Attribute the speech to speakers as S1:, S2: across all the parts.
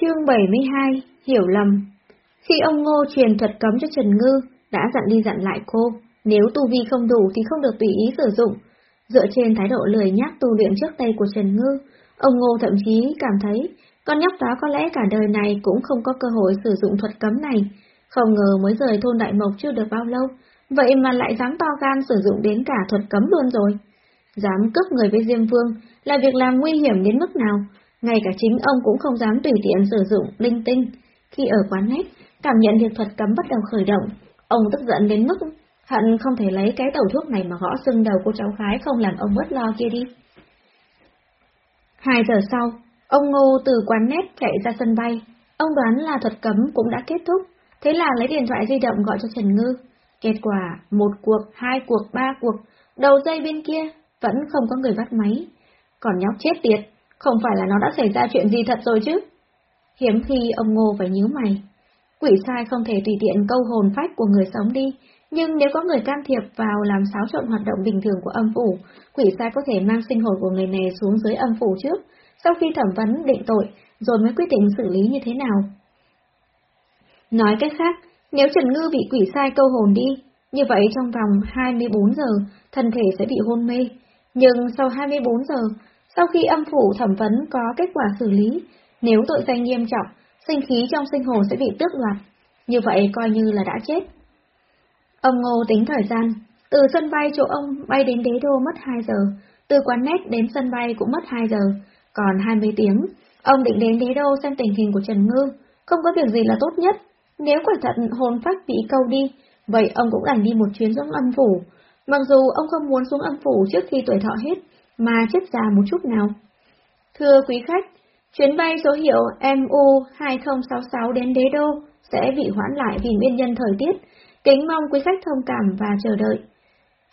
S1: Chương 72 Hiểu lầm Khi ông Ngô truyền thuật cấm cho Trần Ngư, đã dặn đi dặn lại cô, nếu tu vi không đủ thì không được tùy ý sử dụng. Dựa trên thái độ lười nhác tu luyện trước tay của Trần Ngư, ông Ngô thậm chí cảm thấy con nhóc đó có lẽ cả đời này cũng không có cơ hội sử dụng thuật cấm này. Không ngờ mới rời thôn Đại Mộc chưa được bao lâu, vậy mà lại dám to gan sử dụng đến cả thuật cấm luôn rồi. Dám cướp người với Diêm Vương là việc làm nguy hiểm đến mức nào, ngay cả chính ông cũng không dám tùy tiện sử dụng linh tinh. Khi ở quán nét, cảm nhận được thuật cấm bắt đầu khởi động, ông tức giận đến mức hận không thể lấy cái tẩu thuốc này mà gõ sưng đầu cô cháu gái không làm ông bớt lo kia đi. Hai giờ sau, ông Ngô từ quán nét chạy ra sân bay. Ông đoán là thuật cấm cũng đã kết thúc, thế là lấy điện thoại di động gọi cho Trần Ngư. Kết quả, một cuộc, hai cuộc, ba cuộc, đầu dây bên kia vẫn không có người bắt máy. Còn nhóc chết tiệt, không phải là nó đã xảy ra chuyện gì thật rồi chứ? Hiếm khi ông Ngô phải nhíu mày. Quỷ sai không thể tùy tiện câu hồn phách của người sống đi, nhưng nếu có người can thiệp vào làm xáo trộn hoạt động bình thường của âm phủ, quỷ sai có thể mang sinh hồn của người này xuống dưới âm phủ trước, sau khi thẩm vấn định tội, rồi mới quyết định xử lý như thế nào. Nói cách khác, nếu Trần Ngư bị quỷ sai câu hồn đi, như vậy trong vòng 24 giờ, thân thể sẽ bị hôn mê. Nhưng sau 24 giờ, sau khi âm phủ thẩm vấn có kết quả xử lý, nếu tội danh nghiêm trọng, sinh khí trong sinh hồ sẽ bị tước đoạt. Như vậy coi như là đã chết. Ông Ngô tính thời gian, từ sân bay chỗ ông bay đến đế đô mất 2 giờ, từ quán nét đến sân bay cũng mất 2 giờ, còn 20 tiếng. Ông định đến đế đô xem tình hình của Trần Ngư, không có việc gì là tốt nhất. Nếu quả thật hồn phách bị câu đi, vậy ông cũng đành đi một chuyến xuống âm phủ. Mặc dù ông không muốn xuống âm phủ trước khi tuổi thọ hết, mà chết già một chút nào. Thưa quý khách, chuyến bay số hiệu MU2066 đến đế đô sẽ bị hoãn lại vì nguyên nhân thời tiết, Kính mong quý khách thông cảm và chờ đợi.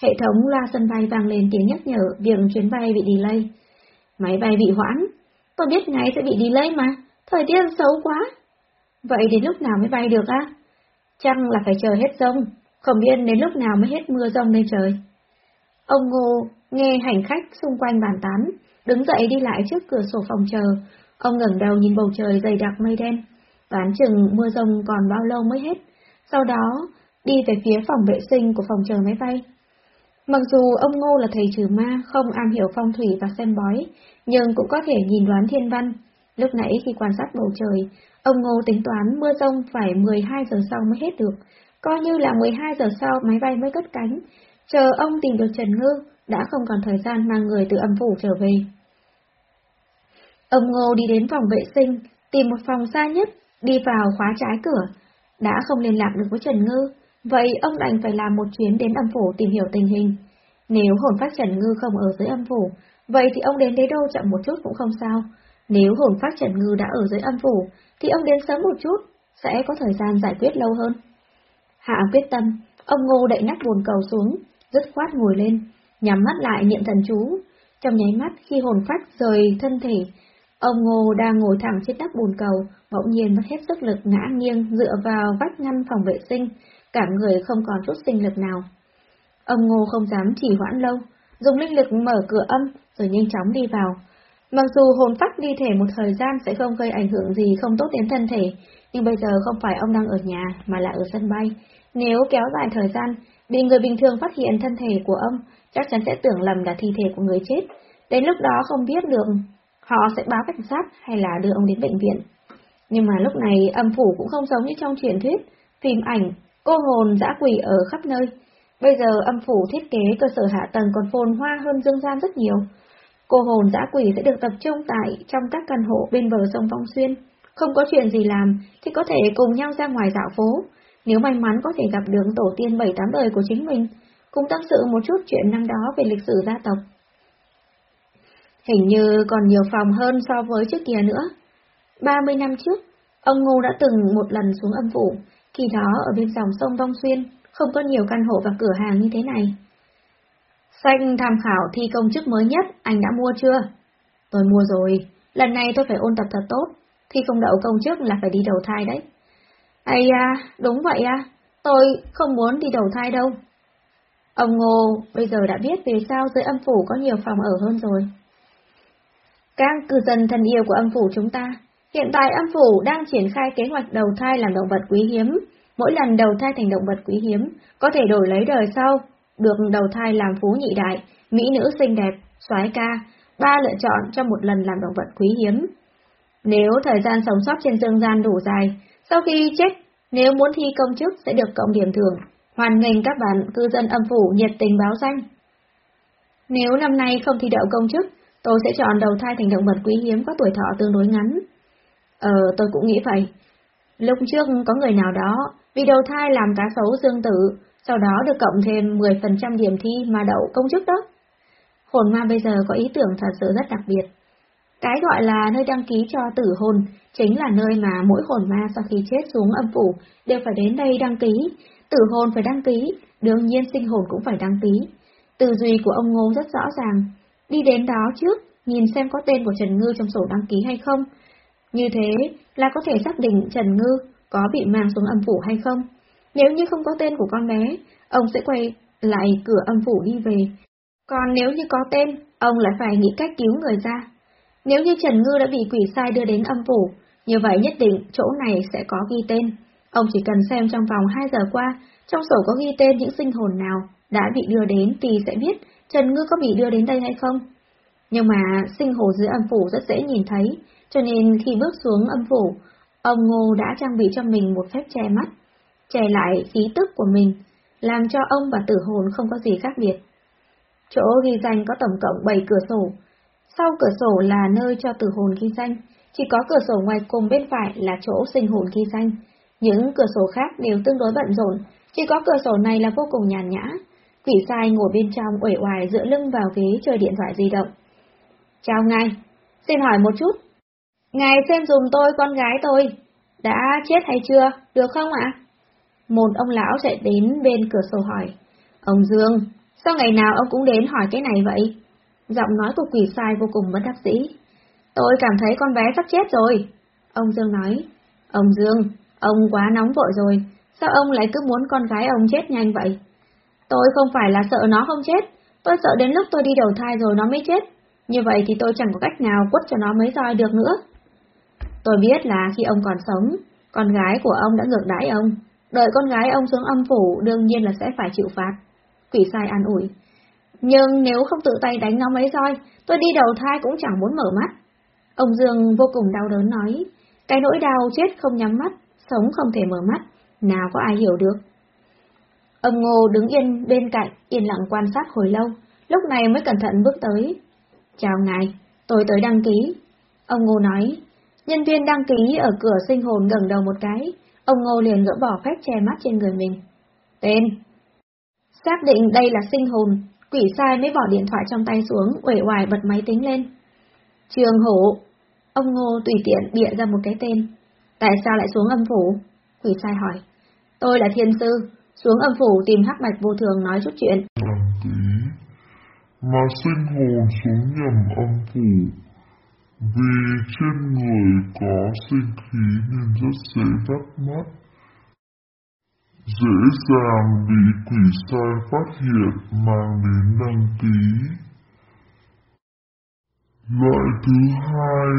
S1: Hệ thống loa sân bay vang lên tiếng nhắc nhở việc chuyến bay bị delay. Máy bay bị hoãn. Tôi biết ngay sẽ bị delay mà, thời tiết xấu quá. Vậy đến lúc nào mới bay được á? Chắc là phải chờ hết rông, không biết đến lúc nào mới hết mưa rông lên trời. Ông Ngô nghe hành khách xung quanh bàn tán, đứng dậy đi lại trước cửa sổ phòng chờ. Ông ngẩng đầu nhìn bầu trời dày đặc mây đen, đoán chừng mưa rông còn bao lâu mới hết. Sau đó, đi về phía phòng vệ sinh của phòng chờ máy bay. Mặc dù ông Ngô là thầy trừ ma, không am hiểu phong thủy và xem bói, nhưng cũng có thể nhìn đoán thiên văn. Lúc nãy khi quan sát bầu trời, ông Ngô tính toán mưa rông phải 12 giờ sau mới hết được, coi như là 12 giờ sau máy bay mới cất cánh. Chờ ông tìm được Trần Ngư, đã không còn thời gian mang người từ âm phủ trở về. Ông Ngô đi đến phòng vệ sinh, tìm một phòng xa nhất, đi vào khóa trái cửa. Đã không liên lạc được với Trần Ngư, Vậy ông đành phải làm một chuyến đến âm phủ tìm hiểu tình hình. Nếu hồn phách Trần Ngư không ở dưới âm phủ, vậy thì ông đến đế đô chậm một chút cũng không sao. Nếu hồn phách Trần Ngư đã ở dưới âm phủ, thì ông đến sớm một chút, sẽ có thời gian giải quyết lâu hơn. Hạ quyết tâm, ông Ngô đậy nắp bồn cầu xuống, dứt khoát ngồi lên, nhắm mắt lại niệm thần chú. Trong nháy mắt khi hồn phách rời thân thể, ông Ngô đang ngồi thẳng trên đắp bồn cầu, bỗng nhiên mất hết sức lực ngã nghiêng dựa vào vách ngăn phòng vệ sinh, cả người không còn chút sinh lực nào. Ông Ngô không dám chỉ hoãn lâu, dùng linh lực mở cửa âm rồi nhanh chóng đi vào. Mặc dù hồn phách đi thể một thời gian sẽ không gây ảnh hưởng gì không tốt đến thân thể, nhưng bây giờ không phải ông đang ở nhà mà là ở sân bay. Nếu kéo dài thời gian, bị người bình thường phát hiện thân thể của ông, chắc chắn sẽ tưởng lầm là thi thể của người chết. Đến lúc đó không biết được họ sẽ báo cảnh sát hay là đưa ông đến bệnh viện. Nhưng mà lúc này âm phủ cũng không giống như trong truyền thuyết, phim ảnh Cô hồn dã quỷ ở khắp nơi. Bây giờ âm phủ thiết kế cơ sở hạ tầng còn phồn hoa hơn dương gian rất nhiều. Cô hồn dã quỷ sẽ được tập trung tại trong các căn hộ bên bờ sông Phong Xuyên. Không có chuyện gì làm thì có thể cùng nhau ra ngoài dạo phố. Nếu may mắn có thể gặp được tổ tiên bảy tám đời của chính mình, cùng tâm sự một chút chuyện năm đó về lịch sử gia tộc. Hình như còn nhiều phòng hơn so với trước kia nữa. 30 năm trước, ông Ngô đã từng một lần xuống âm phủ, khi đó ở bên dòng sông Vong Xuyên, không có nhiều căn hộ và cửa hàng như thế này. Sách tham khảo thi công chức mới nhất, anh đã mua chưa? Tôi mua rồi, lần này tôi phải ôn tập thật tốt, thi không đậu công chức là phải đi đầu thai đấy. Ây à, đúng vậy à, tôi không muốn đi đầu thai đâu. Ông Ngô bây giờ đã biết vì sao dưới âm phủ có nhiều phòng ở hơn rồi. Các cư dân thân yêu của âm phủ chúng ta, Hiện tại âm phủ đang triển khai kế hoạch đầu thai làm động vật quý hiếm. Mỗi lần đầu thai thành động vật quý hiếm, có thể đổi lấy đời sau, được đầu thai làm phú nhị đại, mỹ nữ xinh đẹp, soái ca, ba lựa chọn cho một lần làm động vật quý hiếm. Nếu thời gian sống sót trên dương gian đủ dài, sau khi chết, nếu muốn thi công chức sẽ được cộng điểm thưởng, hoàn nghênh các bạn cư dân âm phủ nhiệt tình báo danh. Nếu năm nay không thi đậu công chức, tôi sẽ chọn đầu thai thành động vật quý hiếm có tuổi thọ tương đối ngắn. Ờ, tôi cũng nghĩ vậy. Lúc trước có người nào đó vì đầu thai làm cá sấu dương tử, sau đó được cộng thêm 10% điểm thi mà đậu công chức đó. Hồn ma bây giờ có ý tưởng thật sự rất đặc biệt. Cái gọi là nơi đăng ký cho tử hồn chính là nơi mà mỗi hồn ma sau khi chết xuống âm phủ đều phải đến đây đăng ký. Tử hồn phải đăng ký, đương nhiên sinh hồn cũng phải đăng ký. Tư duy của ông Ngô rất rõ ràng. Đi đến đó trước, nhìn xem có tên của Trần Ngư trong sổ đăng ký hay không. Như thế là có thể xác định Trần Ngư có bị mang xuống âm phủ hay không. Nếu như không có tên của con bé, ông sẽ quay lại cửa âm phủ đi về. Còn nếu như có tên, ông lại phải nghĩ cách cứu người ra. Nếu như Trần Ngư đã bị quỷ sai đưa đến âm phủ, như vậy nhất định chỗ này sẽ có ghi tên. Ông chỉ cần xem trong vòng 2 giờ qua, trong sổ có ghi tên những sinh hồn nào đã bị đưa đến thì sẽ biết Trần Ngư có bị đưa đến đây hay không. Nhưng mà sinh hồn dưới âm phủ rất dễ nhìn thấy, cho nên khi bước xuống âm phủ, ông Ngô đã trang bị cho mình một phép che mắt, che lại khí tức của mình, làm cho ông và tử hồn không có gì khác biệt. Chỗ ghi danh có tổng cộng 7 cửa sổ, sau cửa sổ là nơi cho tử hồn ghi danh, chỉ có cửa sổ ngoài cùng bên phải là chỗ sinh hồn ghi danh. Những cửa sổ khác đều tương đối bận rộn, chỉ có cửa sổ này là vô cùng nhàn nhã. Quỷ sai ngồi bên trong uể oải dựa lưng vào ghế chơi điện thoại di động. Chào ngài, xin hỏi một chút. Ngài xem dùm tôi con gái tôi, đã chết hay chưa, được không ạ? Một ông lão chạy đến bên cửa sổ hỏi. Ông Dương, sao ngày nào ông cũng đến hỏi cái này vậy? Giọng nói của quỷ sai vô cùng bất đắc dĩ. Tôi cảm thấy con bé sắp chết rồi. Ông Dương nói. Ông Dương, ông quá nóng vội rồi. Sao ông lại cứ muốn con gái ông chết nhanh vậy? Tôi không phải là sợ nó không chết. Tôi sợ đến lúc tôi đi đầu thai rồi nó mới chết. Như vậy thì tôi chẳng có cách nào quất cho nó mấy roi được nữa. Tôi biết là khi ông còn sống, con gái của ông đã ngược đãi ông. Đợi con gái ông xuống âm phủ đương nhiên là sẽ phải chịu phạt. Quỷ sai an ủi. Nhưng nếu không tự tay đánh nó mấy roi, tôi đi đầu thai cũng chẳng muốn mở mắt. Ông Dương vô cùng đau đớn nói, cái nỗi đau chết không nhắm mắt, sống không thể mở mắt, nào có ai hiểu được. Ông Ngô đứng yên bên cạnh, yên lặng quan sát hồi lâu, lúc này mới cẩn thận bước tới. Chào ngài, tôi tới đăng ký. Ông Ngô nói, nhân viên đăng ký ở cửa sinh hồn gần đầu một cái, ông Ngô liền gỡ bỏ phép che mắt trên người mình. Tên Xác định đây là sinh hồn, Quỷ sai mới bỏ điện thoại trong tay xuống, uể oải bật máy tính lên. Trường hổ. Ông Ngô tùy tiện bịa ra một cái tên. Tại sao lại xuống âm phủ? Quỷ sai hỏi. Tôi là thiên sư, xuống âm phủ tìm hắc bạch vô thường nói chút chuyện.
S2: Mà sinh hồn xuống nhầm âm phủ. Vì trên người có sinh khí nên rất dễ bắt mắt dễ dàng bị quỷ sai phát hiện mang đến đăng ký. Loại thứ hai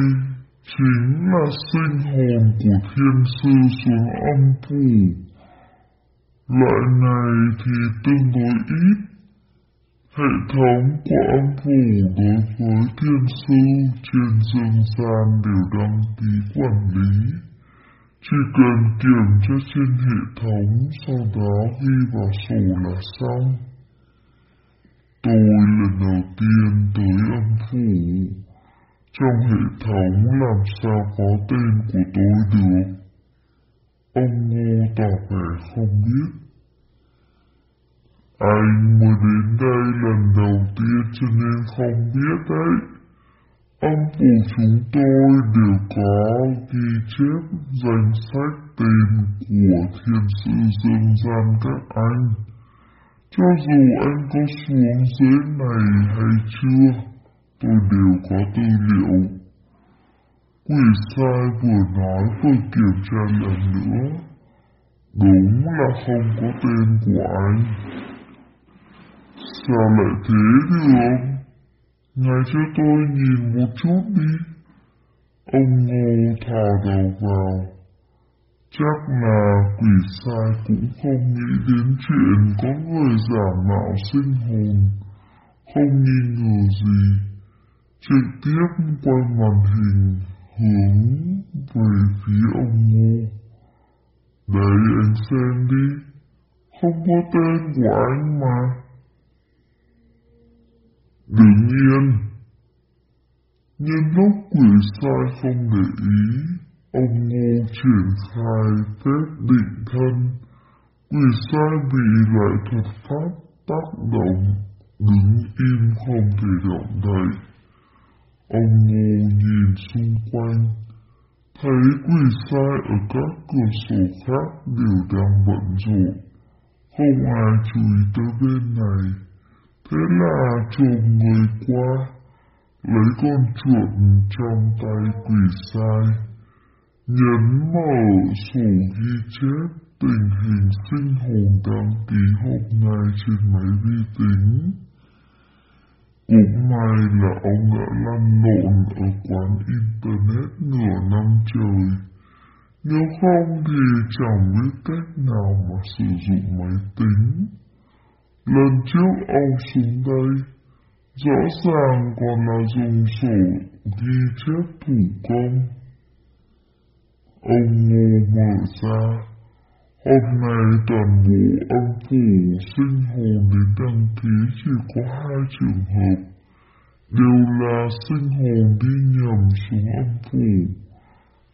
S2: chính là sinh hồn của thiên sư xuống âm phủ. Loại này thì tương đối ít. Hệ thống của âm phủ đối với thiên sư trên dương gian đều đăng ký quản lý. Chỉ cần kiểm tra trên hệ thống, sau đó ghi vào sổ là xong. Tôi lần đầu tiên tới âm phủ. Trong hệ thống làm sao có tên của tôi được? Ông Ngô tỏ vẻ không biết. Anh mới đến đây lần đầu tiên cho nên không biết đấy. Âm phủ chúng tôi đều có ghi chép danh sách tên của thiên sư dương gian các anh. Cho dù anh có xuống dưới này hay chưa, tôi đều có tư liệu. Quỷ sai vừa nói vừa kiểm tra lần nữa. Đúng là không có tên của anh. Sao lại thế được? Ngài cho tôi nhìn một chút đi. Ông Ngô thò đầu vào. Chắc là quỷ sai cũng không nghĩ đến chuyện có người giả mạo sinh hồn, không nghi ngờ gì. Trực tiếp quay màn hình hướng về phía ông Ngô. Đấy anh xem đi, không có tên của anh mà. đương nhiên, Nhân lúc quỷ sai không để ý, ông Ngô triển khai phép định thân. Quỷ sai bị loại thuật pháp tác động, đứng im không thể động đậy. Ông Ngô nhìn xung quanh, thấy quỷ sai ở các cửa sổ khác đều đang bận rộn, không ai chú ý tới bên này. Thế là trồm người qua, lấy con chuột trong tay quỷ sai, nhấn mở sổ ghi chép tình hình sinh hồn đăng ký hộp ngày trên máy vi tính. Cũng may là ông đã lăn lộn ở quán Internet nửa năm trời. Nếu không thì chẳng biết cách nào mà sử dụng máy tính. Lần trước ông xuống đây, rõ ràng còn là dùng sổ ghi chép thủ công. Ông ngô mở ra, hôm nay toàn bộ âm phủ sinh hồn đến đăng ký chỉ có hai trường hợp, đều là sinh hồn đi nhầm xuống âm phủ.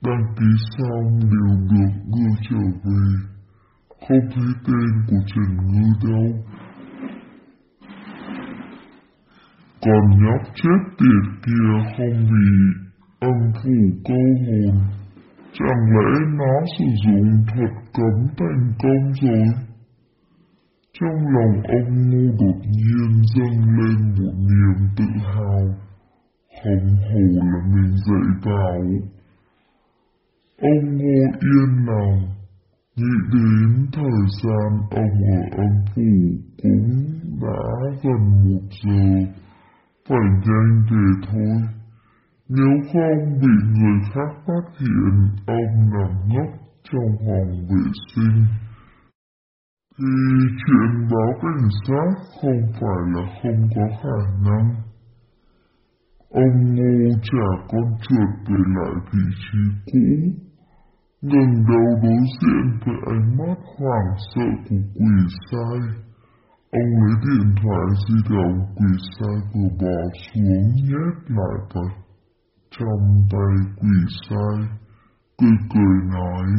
S2: Đăng ký xong đều được đưa trở về, không thấy tên của Trần Ngư đâu. Còn nhóc chết tiệt kia không vì âm phủ câu hồn, chẳng lẽ nó sử dụng thuật cấm thành công rồi? Trong lòng ông ngu đột nhiên dâng lên một niềm tự hào, không hồ là mình dạy bảo. Ông ngô yên lòng, nghĩ đến thời gian ông ở âm phủ cũng đã gần một giờ phải nhanh về thôi. Nếu không bị người khác phát hiện ông nằm ngốc trong phòng vệ sinh, thì chuyện báo cảnh sát không phải là không có khả năng. Ông ngô trả con chuột về lại vị trí cũ, ngẩng đầu đối diện với ánh mắt hoảng sợ của quỷ sai. Ông lấy điện thoại di động quỷ sai vừa bỏ xuống nhét lại vào trong tay quỷ sai, cười cười nói,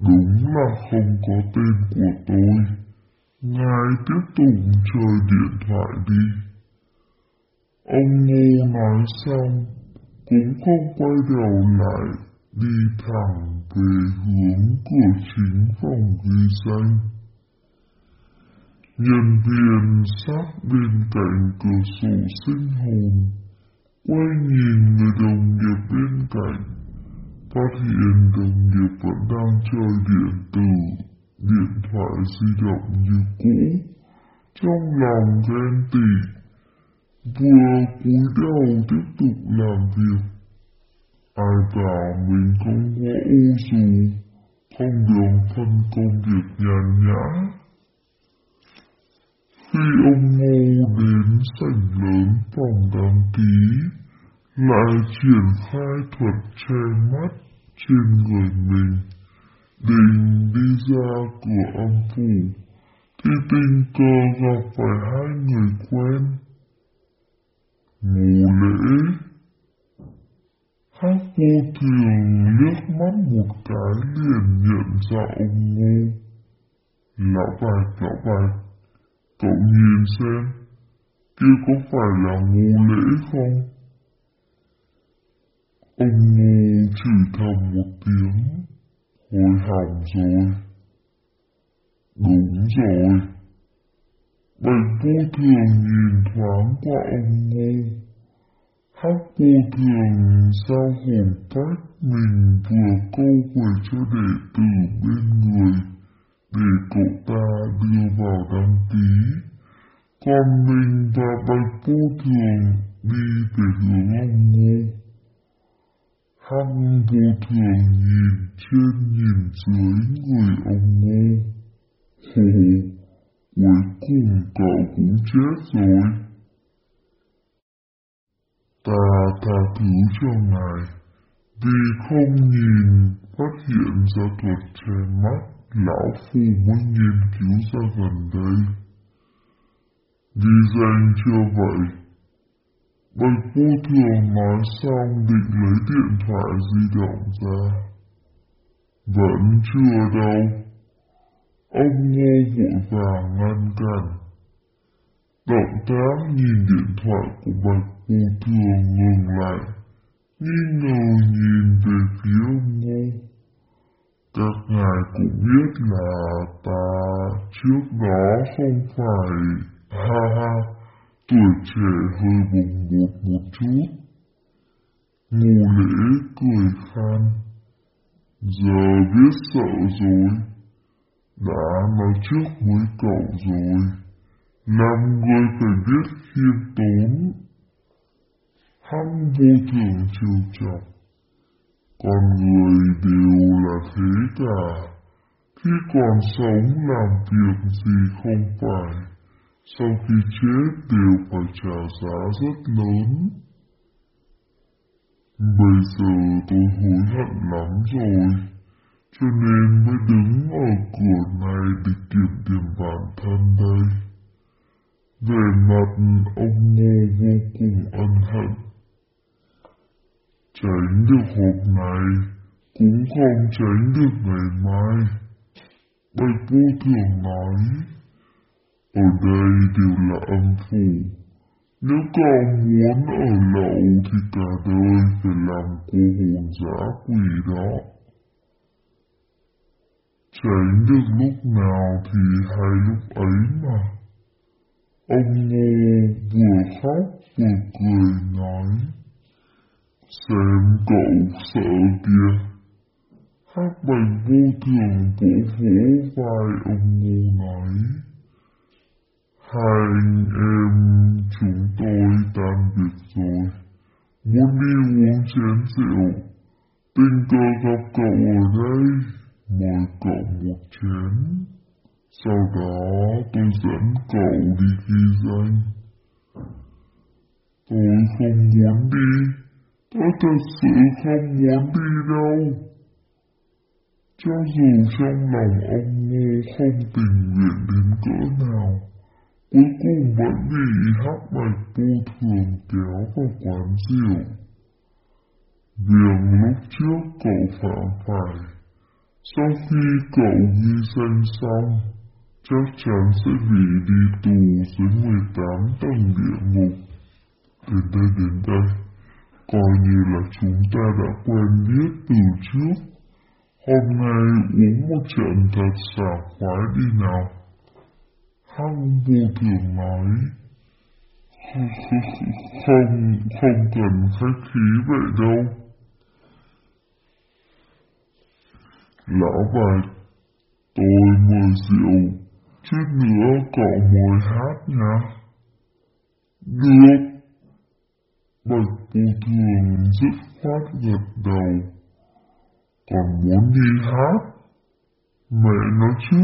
S2: đúng là không có tên của tôi, ngài tiếp tục chơi điện thoại đi. Ông ngô nói xong, cũng không quay đầu lại, đi thẳng về hướng cửa chính phòng ghi danh. Nhân viên sát bên cạnh cửa sổ sinh hồn, quay nhìn người đồng nghiệp bên cạnh, phát hiện đồng nghiệp vẫn đang chơi điện tử, điện thoại di động như cũ, trong lòng ghen tị, vừa cúi đầu tiếp tục làm việc. Ai bảo mình không có u dù, không được phân công việc nhàn nhã. Khi ông Ngô đến sảnh lớn phòng đăng ký, lại triển khai thuật che mắt trên người mình, định đi ra cửa âm phủ, thì tình cờ gặp phải hai người quen. Ngô lễ Hát vô thường liếc mắt một cái liền nhận ra ông Ngô. Lão bạch, lão bạch, Cậu nhìn xem, kia có phải là ngu lễ không? Ông ngu chửi thầm một tiếng, hồi hỏng rồi. Đúng rồi. Bạch vô thường nhìn thoáng qua ông ngu. Hắc vô thường sao hồn cách mình vừa câu về cho đệ tử bên người để cậu ta đưa vào đăng ký. Còn mình và bạch vô thường đi về hướng ông ngô. Hăng vô thường nhìn trên nhìn dưới người ông ngô. Hồ, cuối cùng cậu cũng chết rồi. Ta tha thứ cho ngài, vì không nhìn phát hiện ra thuật che mắt, lão phu mới nghiên cứu ra gần đây. Vì danh chưa vậy, bạch vô thường nói xong định lấy điện thoại di động ra. Vẫn chưa đâu. Ông ngô vội vàng ngăn cản. Động tác nhìn điện thoại của bạch vô thường ngừng lại, nghi ngờ nhìn về phía ông ngô. Các ngài cũng biết là ta trước đó không phải, ha ha, tuổi trẻ hơi bùng bột một chút. Ngô lễ cười khan, giờ biết sợ rồi đã nói trước với cậu rồi, làm người phải biết khiêm tốn. Hăng vô thường trêu trọng con người đều là thế cả, khi còn sống làm việc gì không phải, sau khi chết đều phải trả giá rất lớn. Bây giờ tôi hối hận lắm rồi cho nên mới đứng ở cửa này để kiểm điểm bản thân đây. Về mặt ông Ngô vô cùng ân hận. Tránh được hộp này, cũng không tránh được ngày mai. Bạch vô thường nói, ở đây đều là âm phủ. Nếu con muốn ở lậu thì cả đời phải làm cô hồn giả quỷ đó. Tránh được lúc nào thì hay lúc ấy mà. Ông Ngô vừa khóc vừa cười nói. Xem cậu sợ kia. Hát bành vô thường vỗ vỗ vai ông Ngô nói. Hai anh em chúng tôi tan việc rồi. Muốn đi uống chén rượu. Tình cờ gặp cậu ở đây mời cậu một chén. Sau đó tôi dẫn cậu đi ghi danh. Tôi không muốn đi, tôi thật sự không muốn đi đâu. Cho dù trong lòng ông Ngô không tình nguyện đến cỡ nào, cuối cùng vẫn bị hắc bạch vô thường kéo vào quán rượu. Việc lúc trước cậu phạm phải sau khi cậu ghi danh xong, chắc chắn sẽ bị đi tù dưới 18 tầng địa ngục. Đến đây đến đây, coi như là chúng ta đã quen biết từ trước. Hôm nay uống một trận thật sảng khoái đi nào. Hăng vô thường nói. Không, không cần khách khí vậy đâu. Lão Bạch, tôi mời rượu, chút nữa cậu mời hát nha. Được. Bạch cô thường dứt khoát gật đầu. Còn muốn đi hát? Mẹ nói chứ,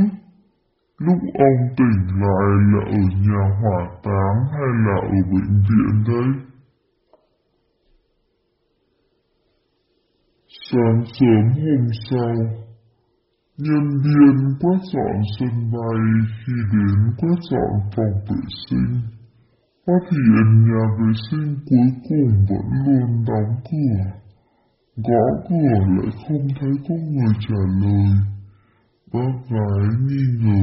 S2: lúc ông tỉnh lại là ở nhà hỏa táng hay là ở bệnh viện đây? Sáng sớm hôm sau, Nhân viên quét dọn sân bay khi đến quét dọn phòng vệ sinh, phát hiện nhà vệ sinh cuối cùng vẫn luôn đóng cửa. Gõ cửa lại không thấy có người trả lời. Bác gái nghi ngờ.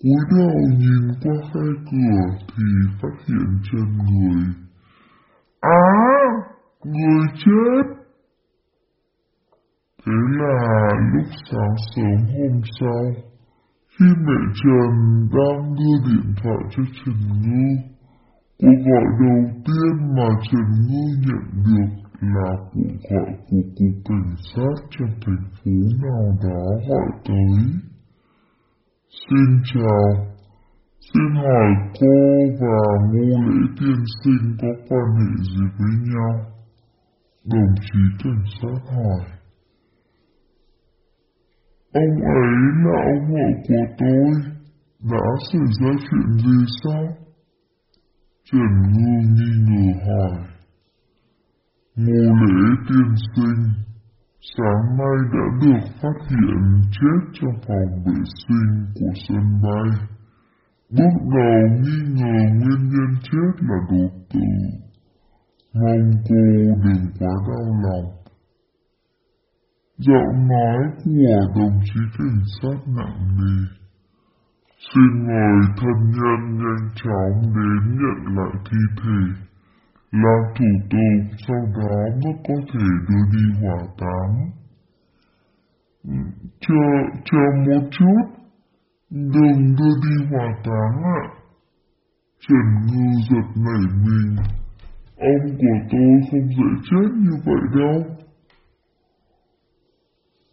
S2: cúi đầu nhìn qua khe cửa thì phát hiện chân người. Á! À, người chết! Thế là lúc sáng sớm hôm sau, khi mẹ Trần đang đưa điện thoại cho Trần Ngư, cuộc gọi đầu tiên mà Trần Ngư nhận được là cuộc gọi của cục cảnh sát trong thành phố nào đó gọi tới. Xin chào, xin hỏi cô và ngô lễ tiên sinh có quan hệ gì với nhau? Đồng chí cảnh sát hỏi. Ông ấy là ông vợ của tôi, đã xảy ra chuyện gì sao? Trần Ngư nghi ngờ hỏi. Ngô lễ tiên sinh, sáng nay đã được phát hiện chết trong phòng vệ sinh của sân bay. Bước đầu nghi ngờ nguyên nhân chết là đột tử. Mong cô đừng quá đau lòng. Giọng nói của đồng chí cảnh sát nặng nề. Xin ngài thân nhân nhanh chóng đến nhận lại thi thể, làm thủ tục sau đó mới có thể đưa đi hỏa táng. Chờ, chờ một chút, đừng đưa đi hỏa táng ạ. Trần Ngư giật nảy mình, ông của tôi không dễ chết như vậy đâu.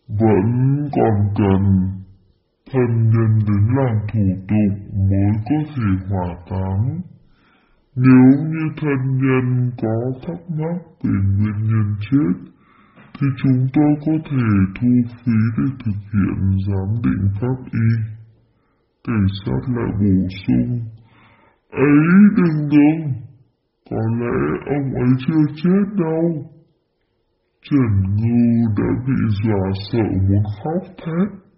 S2: Vẫn còn cần thân nhân đến làm thủ tục mới có thể hỏa táng. Nếu như thân nhân có thắc mắc về nguyên nhân chết, thì chúng tôi có thể thu phí để thực hiện giám định pháp y. Cảnh sát lại bổ sung, ấy đừng đừng, có lẽ ông ấy chưa chết đâu. Trần Ngư đã bị dọa sợ muốn khóc thét.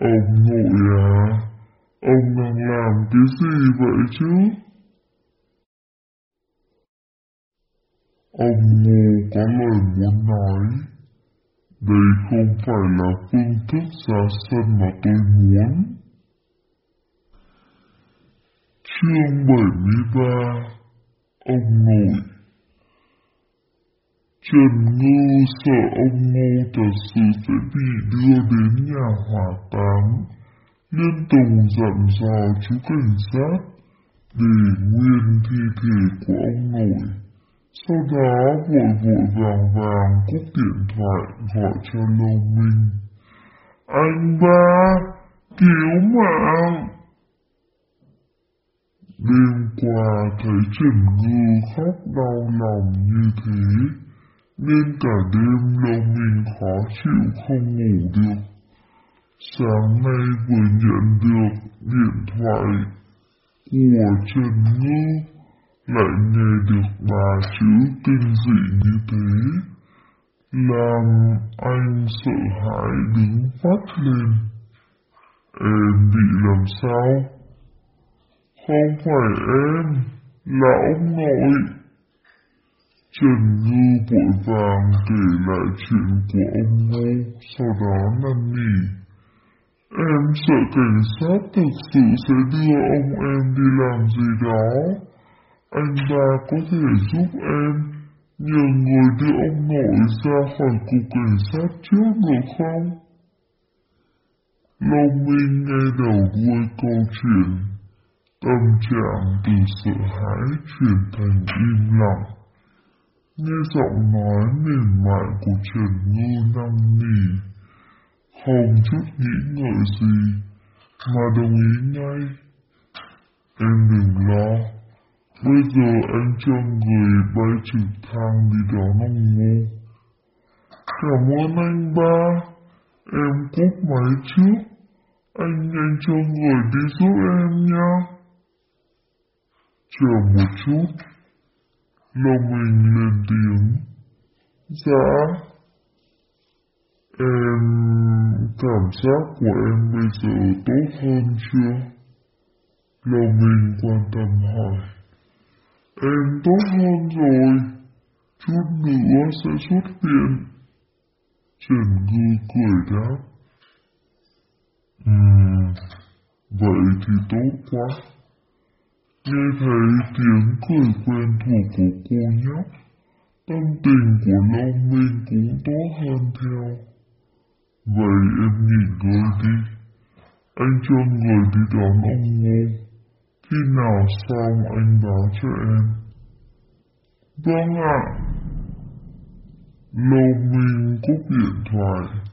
S2: Ông nội à, ông đang làm cái gì vậy chứ? Ông Ngô có lời muốn nói. Đây không phải là phương thức ra sân mà tôi muốn. Chương 73 Ông nội Trần Ngư sợ ông Ngô thật sự sẽ bị đưa đến nhà hỏa táng, liên tục dặn dò chú cảnh sát để nguyên thi thể của ông nội. Sau đó vội vội vàng vàng cúp điện thoại gọi cho Lâu Minh. Anh ba, cứu mạng! Đêm qua thấy Trần Ngư khóc đau lòng như thế nên cả đêm lâu mình khó chịu không ngủ được. Sáng nay vừa nhận được điện thoại của Trần Ngư, lại nghe được bà chữ kinh dị như thế, làm anh sợ hãi đứng phát lên. Em bị làm sao? Không phải em, là ông nội. Trần Ngư vội vàng kể lại chuyện của ông Ngô, sau đó năn nỉ. Em sợ cảnh sát thực sự sẽ đưa ông em đi làm gì đó. Anh ta có thể giúp em, nhờ người đưa ông nội ra khỏi cục cảnh sát trước được không? Long Minh nghe đầu đuôi câu chuyện, tâm trạng từ sợ hãi chuyển thành im lặng. Nghe giọng nói mềm mại của Trần Ngư năn nỉ, không chút nghĩ ngợi gì, mà đồng ý ngay. Em đừng lo, bây giờ anh cho người bay trực thăng đi đón ông Ngô. Cảm ơn anh ba, em cúp máy trước, anh nhanh cho người đi giúp em nha. Chờ một chút. Lô Minh lên tiếng. Dạ. Em... cảm giác của em bây giờ tốt hơn chưa? Lô Minh quan tâm hỏi. Em tốt hơn rồi. Chút nữa sẽ xuất viện. Trần Ngư cười đáp. Ừm, vậy thì tốt quá. Nghe thấy tiếng cười quen thuộc của cô nhóc, tâm tình của Long Minh cũng tốt hơn theo. Vậy em nghỉ ngơi đi, anh cho người đi đón ông Ngô. Khi nào xong anh báo cho em. Vâng ạ. Long Minh cúp điện thoại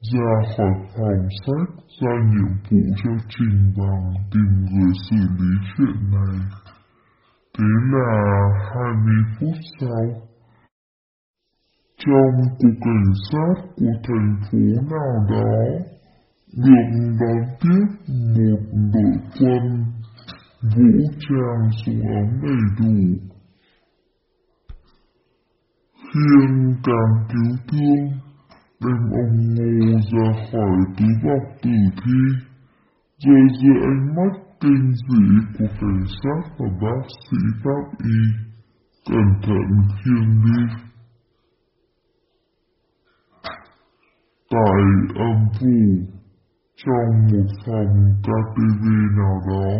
S2: ra khỏi phòng sách ra nhiệm vụ cho Trình Bằng tìm người xử lý chuyện này. Thế là 20 phút sau, trong cục cảnh sát của thành phố nào đó được đón tiếp một đội quân vũ trang súng ống đầy đủ khiêng càng cứu thương đem ông ngô ra khỏi túi bọc tử thi, rồi dưới ánh mắt kinh dị của cảnh sát và bác sĩ pháp y, cẩn thận khiêng đi tại âm phủ, trong một phòng KTV nào đó,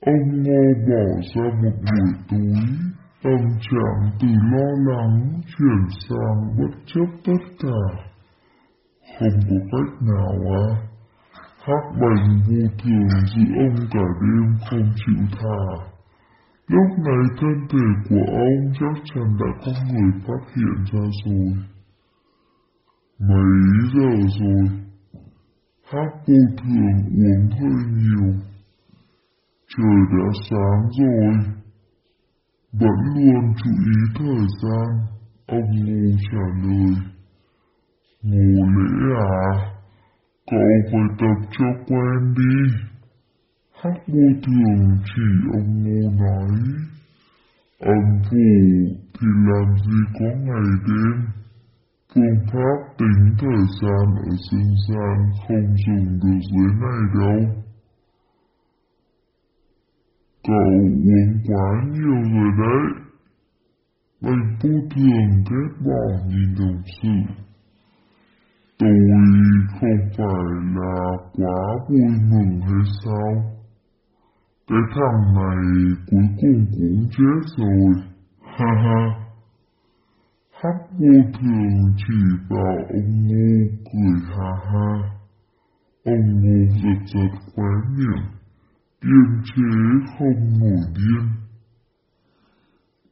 S2: ông ngô bỏ ra một buổi túi tâm trạng từ lo lắng chuyển sang bất chấp tất cả không có cách nào à Hát bành vô thường giữ ông cả đêm không chịu thả. Lúc này thân thể của ông chắc chắn đã có người phát hiện ra rồi. Mấy giờ rồi? Hát vô thường uống hơi nhiều. Trời đã sáng rồi. Vẫn luôn chú ý thời gian, ông Ngô trả lời. Ngô lễ à? Cậu phải tập cho quen đi. Hắc vô thường chỉ ông ngô nói. Âm phủ thì làm gì có ngày đêm. Phương pháp tính thời gian ở dương gian không dùng được dưới này đâu. Cậu uống quá nhiều rồi đấy. Bạch vô thường ghét bỏ nhìn đồng sự. Tôi không phải là quá vui mừng hay sao? Cái thằng này cuối cùng cũng chết rồi. Ha ha. Hắc vô thường chỉ vào ông ngô cười ha ha. Ông ngô giật giật khóe miệng, kiềm chế không nổi điên.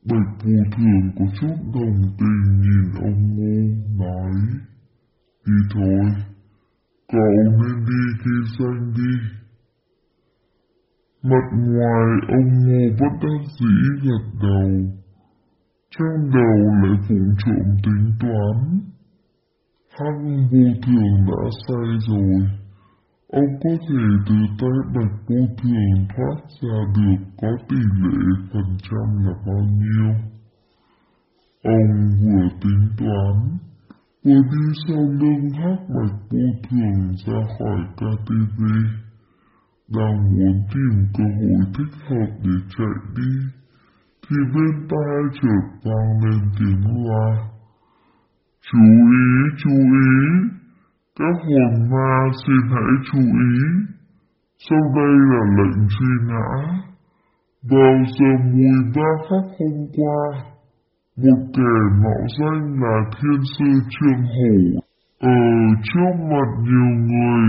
S2: Bạch vô thường có chút đồng tình nhìn ông ngô nói. Đi thôi, cậu nên đi ghi danh đi. Mặt ngoài ông ngô bất đắc dĩ gật đầu, trong đầu lại phụng trộm tính toán. Hăng vô thường đã say rồi, ông có thể từ tay bạch vô thường thoát ra được có tỷ lệ phần trăm là bao nhiêu. Ông vừa tính toán, vừa đi sau lưng hát bạch vô thường ra khỏi KTV, đang muốn tìm cơ hội thích hợp để chạy đi, thì bên tai chợt vang lên tiếng loa. Chú ý, chú ý, các hồn ma xin hãy chú ý, sau đây là lệnh truy nã. Vào giờ mùi ba khắc hôm qua, một kẻ mạo danh là thiên sư Trương Hổ, ở trước mặt nhiều người,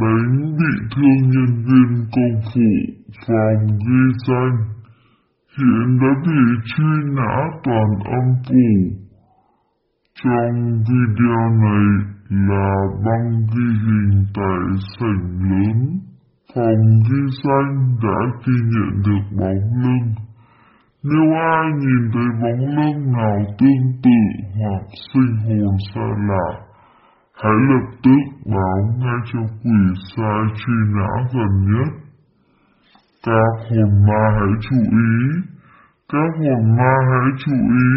S2: đánh bị thương nhân viên công phủ phòng ghi danh, hiện đã bị truy nã toàn âm phủ. Trong video này là băng ghi hình tại sảnh lớn, phòng ghi danh đã ghi nhận được bóng lưng. Nếu ai nhìn thấy bóng lưng nào tương tự hoặc sinh hồn xa lạ, hãy lập tức báo ngay cho quỷ sai truy nã gần nhất. Các hồn ma hãy chú ý, các hồn ma hãy chú ý,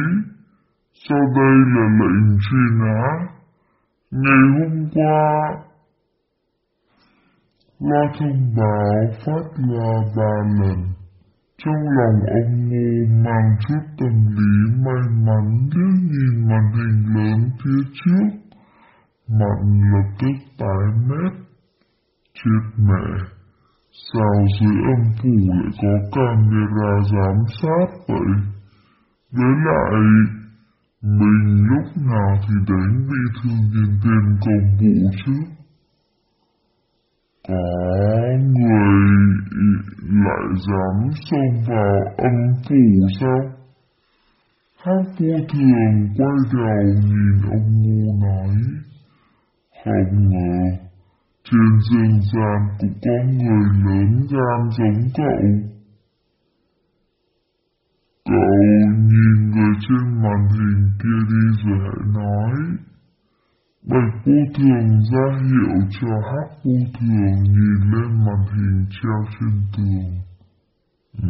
S2: sau đây là lệnh truy nã. Ngày hôm qua, loa thông báo phát ra ba lần. Trong lòng ông Ngô mang chút tâm lý may mắn liếc nhìn màn hình lớn phía trước. Mặt lập tức tái mét. Chết mẹ! Sao dưới âm phủ lại có camera giám sát vậy? Với lại, mình lúc nào thì đánh bị thương nhân viên công vụ chứ? Có người lại dám xông vào âm phủ sao? Hát vô thường quay đầu nhìn ông ngô nói. Không ngờ, trên dương gian cũng có người lớn gan giống cậu. Cậu nhìn người trên màn hình kia đi rồi hãy nói. Bạch vô thường ra hiệu cho hắc vô thường nhìn lên màn hình treo trên tường. Ừ?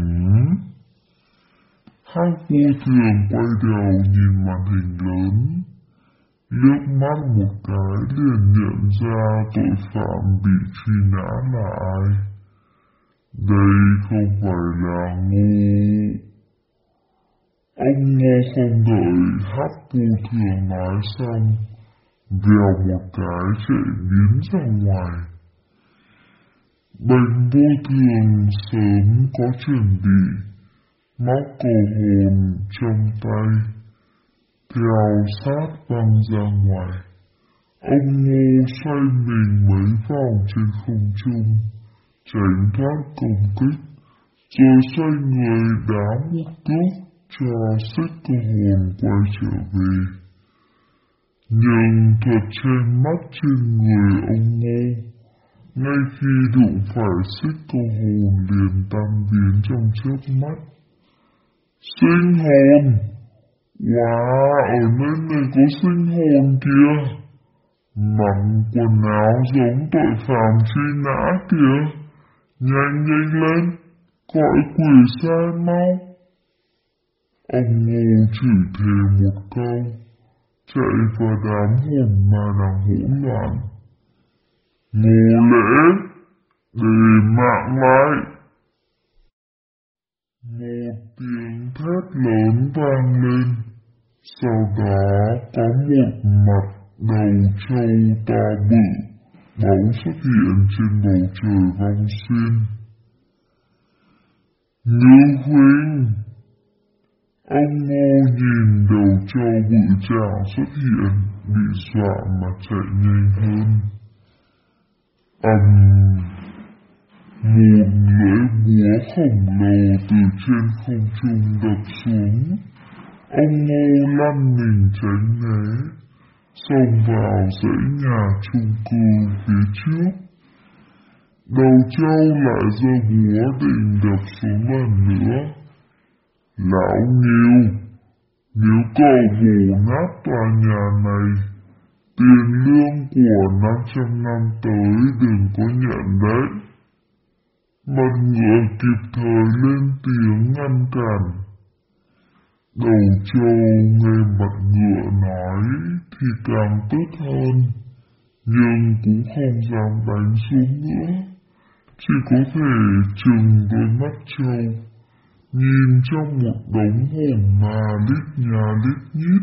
S2: Hắc vô thường quay đầu nhìn màn hình lớn. Liếc mắt một cái liền nhận ra tội phạm bị truy nã là ai. Đây không phải là ngô. Ông ngô xong đợi hát vô thường nói xong vèo một cái chạy biến ra ngoài. Bệnh vô thường sớm có chuẩn bị, móc cầu hồn trong tay, theo sát văng ra ngoài. Ông ngô xoay mình mấy vòng trên không trung, tránh thoát công kích, rồi xoay người đá một cước cho xích cơ hồn quay trở về. Nhưng thuật trên mắt trên người ông ngô, ngay khi đụng phải xích câu hồn liền tan biến trong chớp mắt. Sinh hồn! Wow, ở nơi này có sinh hồn kìa! Mặc quần áo giống tội phạm truy nã kìa! Nhanh nhanh lên, gọi quỷ sai mau! Ông ngô chửi thề một câu chạy vào đám hồn mà đang hỗn loạn. Ngô lễ, để mạng lại. Một tiếng thét lớn vang lên, sau đó có một mặt đầu trâu to bự bóng xuất hiện trên bầu trời vong xuyên. Như huynh! Ông ngô nhìn đầu trâu bự trào xuất hiện, bị dọa mà chạy nhanh hơn. Ầm! một lưỡi búa khổng lồ từ trên không trung đập xuống. Ông ngô lăn mình tránh né, xông vào dãy nhà chung cư phía trước. Đầu trâu lại giơ búa định đập xuống lần nữa Lão Nghiêu, nếu cậu vù nát tòa nhà này, tiền lương của 500 năm tới đừng có nhận đấy. Mặt ngựa kịp thời lên tiếng ngăn cản. Đầu trâu nghe mặt ngựa nói thì càng tức hơn, nhưng cũng không dám đánh xuống nữa, chỉ có thể chừng đôi mắt trâu nhìn trong một đống hồn ma lít nhà lít nhít,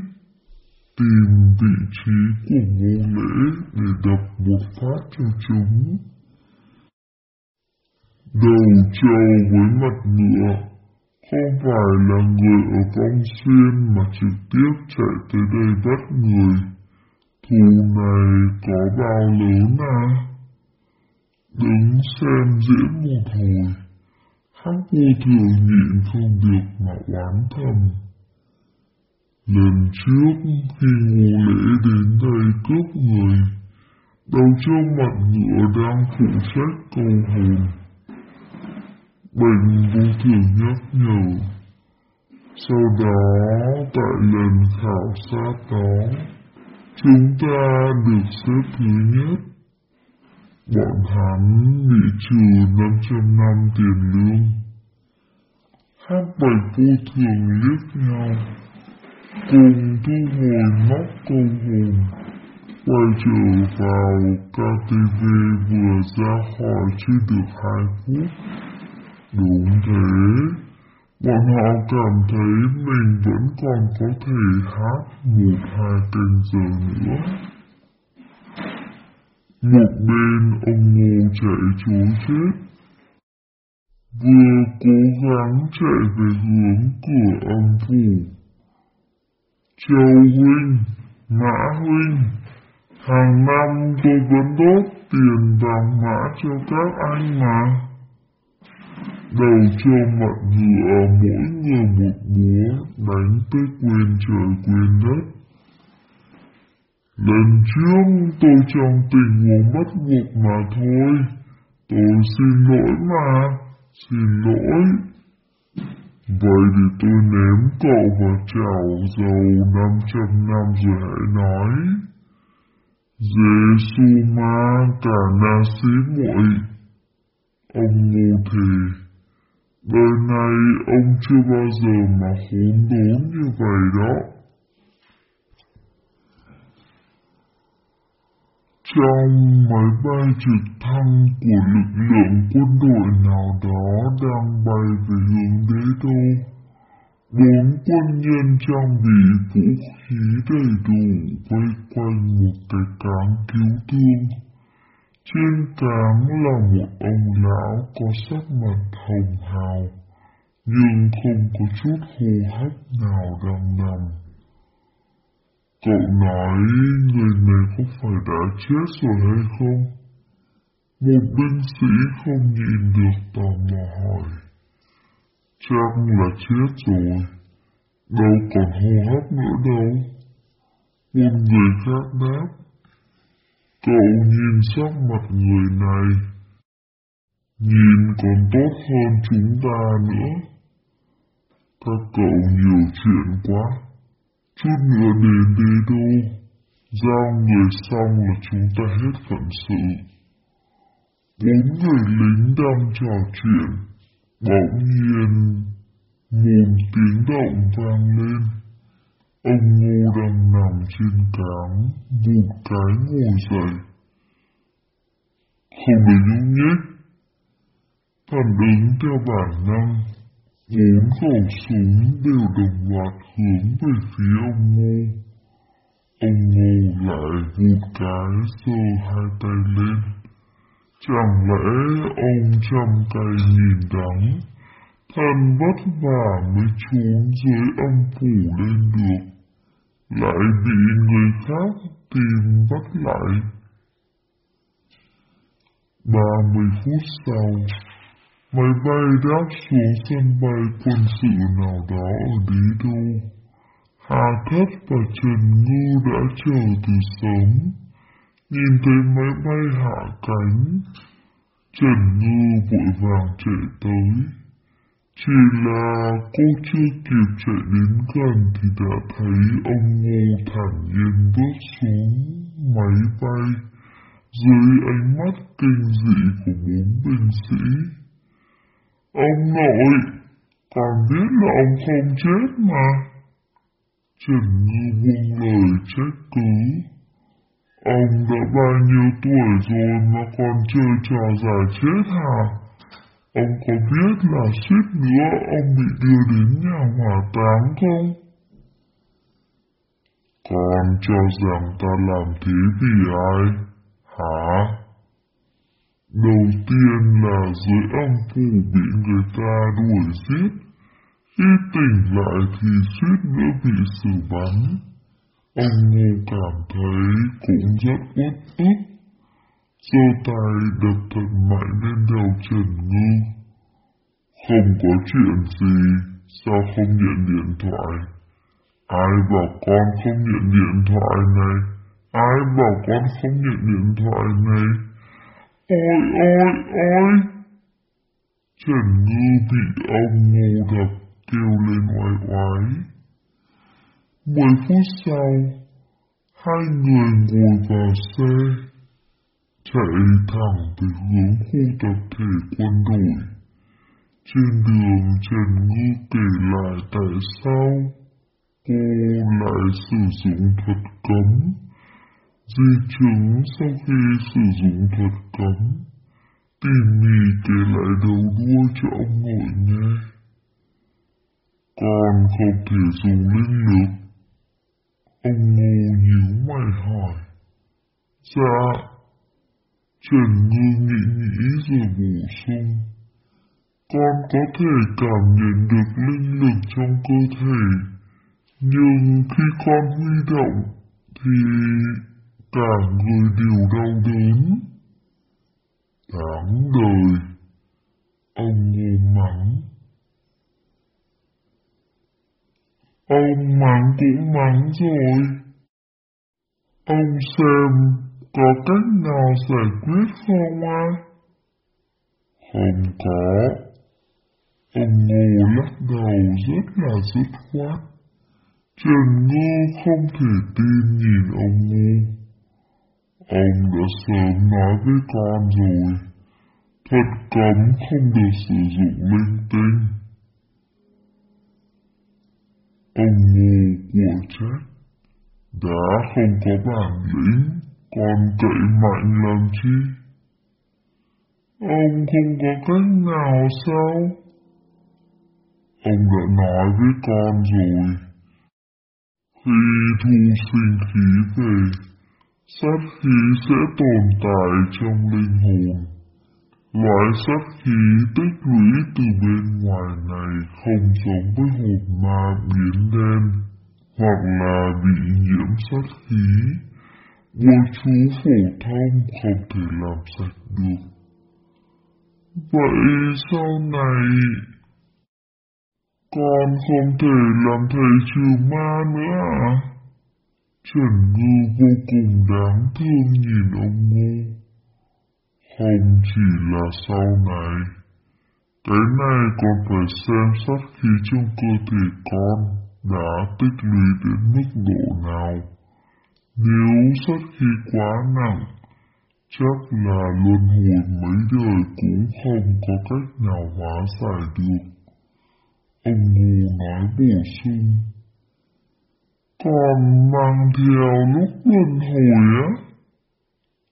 S2: tìm vị trí của ngô lễ để đập một phát cho chúng. Đầu trâu với mặt ngựa không phải là người ở vong xuyên mà trực tiếp chạy tới đây bắt người. Thù này có bao lớn à? Đứng xem diễn một hồi. Hắn vô thường nhịn không được mà oán thầm. Lần trước khi ngô lễ đến đây cướp người, đầu trâu mặt ngựa đang phụ trách câu hồn. Bệnh vô thường nhắc nhở. Sau đó, tại lần khảo sát đó, chúng ta được xếp thứ nhất bọn hắn bị trừ 500 năm tiền lương. Hát bảy vô thường liếc nhau, cùng thu hồi móc câu hồn, quay trở vào KTV vừa ra khỏi chưa được hai phút. Đúng thế, bọn họ cảm thấy mình vẫn còn có thể hát một hai canh giờ nữa. Một bên ông ngô chạy trốn chết. Vừa cố gắng chạy về hướng cửa âm phủ. Châu huynh, mã huynh, hàng năm tôi vẫn đốt tiền vàng mã cho các anh mà. Đầu trâu mặt ngựa mỗi người một búa đánh tới quên trời quên đất. Lần trước tôi trong tình huống mất buộc mà thôi. Tôi xin lỗi mà, xin lỗi. Vậy thì tôi ném cậu vào chảo dầu 500 năm rồi hãy nói. Giê-xu ma cả na xí muội. Ông ngu thề. Đời này ông chưa bao giờ mà khốn đốn như vậy đó. Trong máy bay trực thăng của lực lượng quân đội nào đó đang bay về hướng đế đô, bốn quân nhân trang bị vũ khí đầy đủ vây quanh một cái cáng cứu thương. Trên cáng là một ông lão có sắc mặt hồng hào, nhưng không có chút hô hấp nào đang nằm. Cậu nói người này có phải đã chết rồi hay không? Một binh sĩ không nhìn được tò mò hỏi. Chắc là chết rồi, đâu còn hô hấp nữa đâu. Một người khác đáp. Cậu nhìn sắc mặt người này, nhìn còn tốt hơn chúng ta nữa. Các cậu nhiều chuyện quá. Chút nữa đến đế đô, giao người xong là chúng ta hết phận sự. Bốn người lính đang trò chuyện, bỗng nhiên một tiếng động vang lên. Ông Ngô đang nằm trên cáng, một cái ngồi dậy. Không được nhúc nhích. Phản ứng theo bản năng, Bốn khẩu súng đều đồng loạt hướng về phía ông Ngô. Ông Ngô lại vụt cái giơ hai tay lên. Chẳng lẽ ông trăm tay nhìn đắng, thân vất vả mới trốn dưới âm phủ lên được, lại bị người khác tìm bắt lại. Ba mươi phút sau, Máy bay đáp xuống sân bay quân sự nào đó ở Đế Đô. Hà Thất và Trần Ngư đã chờ từ sớm. Nhìn thấy máy bay hạ cánh, Trần Ngư vội vàng chạy tới. Chỉ là cô chưa kịp chạy đến gần thì đã thấy ông Ngô thản nhiên bước xuống máy bay dưới ánh mắt kinh dị của bốn binh sĩ. Ông nội, còn biết là ông không chết mà. Trần Ngư buông lời trách cứ. Ông đã bao nhiêu tuổi rồi mà còn chơi trò giải chết hả? Ông có biết là suýt nữa ông bị đưa đến nhà hỏa táng không? Con cho rằng ta làm thế vì ai? Hả? Đầu tiên là dưới âm phủ bị người ta đuổi giết, khi tỉnh lại thì suýt nữa bị xử bắn. Ông Ngô cảm thấy cũng rất uất ức, giơ tay đập thật mạnh lên đầu Trần Ngư. Không có chuyện gì, sao không nhận điện thoại? Ai bảo con không nhận điện thoại này? Ai bảo con không nhận điện thoại này? Ôi ôi ôi! Trần Ngư bị ông ngô đập kêu lên oai oái. Mười phút sau, hai người ngồi vào xe, chạy thẳng về hướng khu tập thể quân đội. Trên đường Trần Ngư kể lại tại sao cô lại sử dụng thuật cấm Di chứng sau khi sử dụng thuật cấm, tỉ mỉ kể lại đầu đuôi cho ông nội nghe. Con không thể dùng linh lực. Ông ngô nhíu mày hỏi. Dạ. Trần Ngư nghĩ nghĩ rồi bổ sung. Con có thể cảm nhận được linh lực trong cơ thể, nhưng khi con huy động thì cả người đều đau đớn. Đáng đời, ông ngô mắng. Ông mắng cũng mắng rồi. Ông xem có cách nào giải quyết không à? Không có. Ông Ngô lắc đầu rất là dứt khoát. Trần Ngô không thể tin nhìn ông Ngô. Ông đã sớm nói với con rồi. thật cấm không được sử dụng linh tinh. Ông Ngô của trách. Đã không có bản lĩnh, còn cậy mạnh làm chi? Ông không có cách nào sao? Ông đã nói với con rồi. Khi thu sinh khí về, sát khí sẽ tồn tại trong linh hồn. Loại sát khí tích lũy từ bên ngoài này không giống với hồn ma biến đen, hoặc là bị nhiễm sát khí. Bùa chú phổ thông không thể làm sạch được. Vậy sau này con không thể làm thầy trừ ma nữa à? Trần Ngư vô cùng đáng thương nhìn ông Ngô. Không chỉ là sau này, cái này còn phải xem sát khí trong cơ thể con đã tích lũy đến mức độ nào. Nếu sát khí quá nặng, chắc là luân hồi mấy đời cũng không có cách nào hóa giải được. Ông Ngô nói bổ sung. Còn mang theo lúc luân hồi á?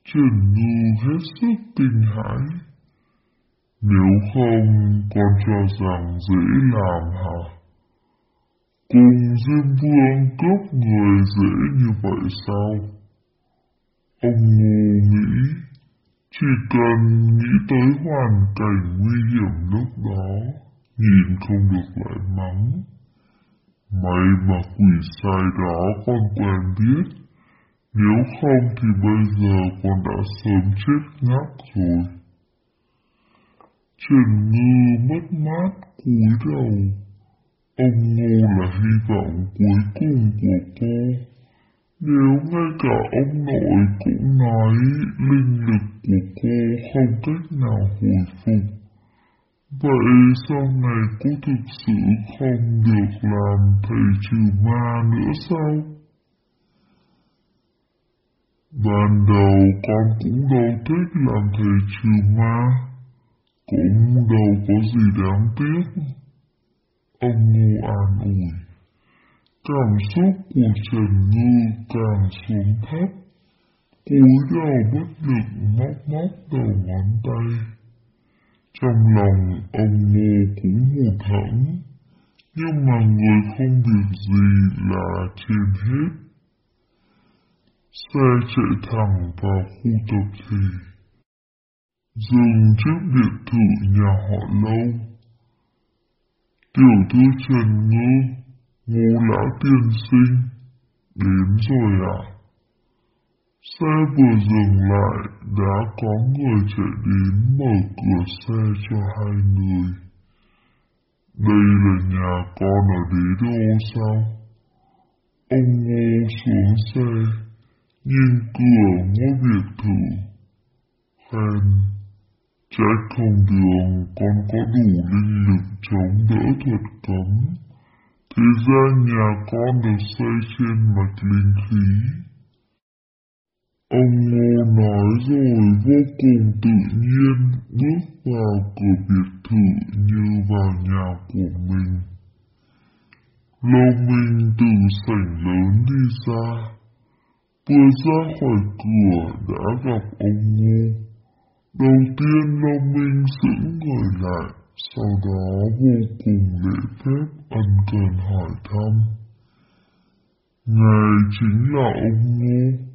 S2: Trần Ngư hết sức kinh hãi. Nếu không, con cho rằng dễ làm hả? Cùng Diêm Vương cướp người dễ như vậy sao? Ông Ngô nghĩ, chỉ cần nghĩ tới hoàn cảnh nguy hiểm lúc đó, nhìn không được lại mắng. May mà quỷ sai đó con quen biết, nếu không thì bây giờ con đã sớm chết ngắc rồi. Trần Ngư mất mát cúi đầu, ông Ngô là hy vọng cuối cùng của cô. Nếu ngay cả ông nội cũng nói linh lực của cô không cách nào hồi phục, vậy sau này cô thực sự không được làm thầy trừ ma nữa sao? Ban đầu con cũng đâu thích làm thầy trừ ma, cũng đâu có gì đáng tiếc. Ông Ngô an ủi. Cảm xúc của Trần Ngư càng xuống thấp, cúi đầu bất lực móc móc đầu ngón tay. Trong lòng ông Ngô cũng hụt hẫng, nhưng mà người không việc gì là trên hết. Xe chạy thẳng vào khu tập thể, dừng trước biệt thự nhà họ lâu. Tiểu thư Trần Ngư Ngô lão tiên sinh, đến rồi à? Xe vừa dừng lại, đã có người chạy đến mở cửa xe cho hai người. Đây là nhà con ở đế đô sao? Ông Ngô xuống xe, nhìn cửa ngôi biệt thự. Khen, trách không đường con có đủ linh lực chống đỡ thuật cấm. Thì ra nhà con được xây trên mạch linh khí. Ông Ngô nói rồi vô cùng tự nhiên bước vào cửa biệt thự như vào nhà của mình. Lâu Minh từ sảnh lớn đi ra, vừa ra khỏi cửa đã gặp ông Ngô. Đầu tiên Lâu Minh sững người lại, sau đó vô cùng lễ phép ân cần hỏi thăm. Ngài chính là ông Ngô,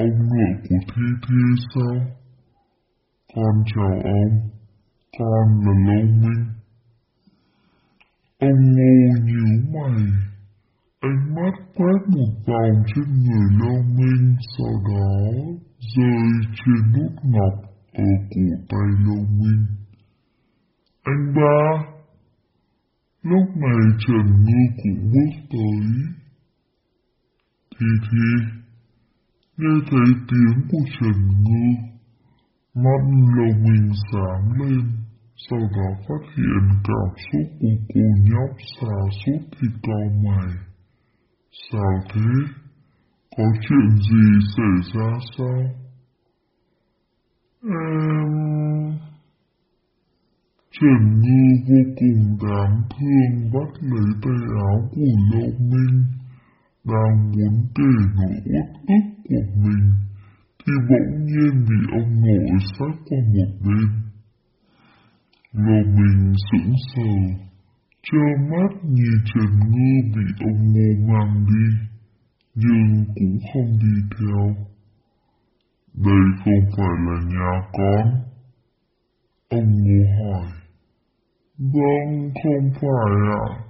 S2: ông nội của Thi Thi sao? Con chào ông, con là Lâu Minh. Ông Ngô nhíu mày, ánh mắt quét một vòng trên người Lâu Minh, sau đó rơi trên nút ngọc ở cổ tay Lâu Minh. Anh ba! Lúc này Trần Ngư cũng bước tới. Thi Thi, nghe thấy tiếng của Trần Ngư, mắt lầu mình sáng lên, sau đó phát hiện cảm xúc của cô nhóc xa suốt thì cau mày. Sao thế? Có chuyện gì xảy ra sao? Em... Trần Ngư vô cùng đáng thương bắt lấy tay áo của Lộ Minh, đang muốn kể nỗi uất ức của mình, thì bỗng nhiên bị ông nội sát qua một bên. Lộ mình sững sờ, trơ mắt nhìn Trần Ngư bị ông Ngô mang đi, nhưng cũng không đi theo. Đây không phải là nhà con. Ông Ngô hỏi. Vâng, không phải ạ.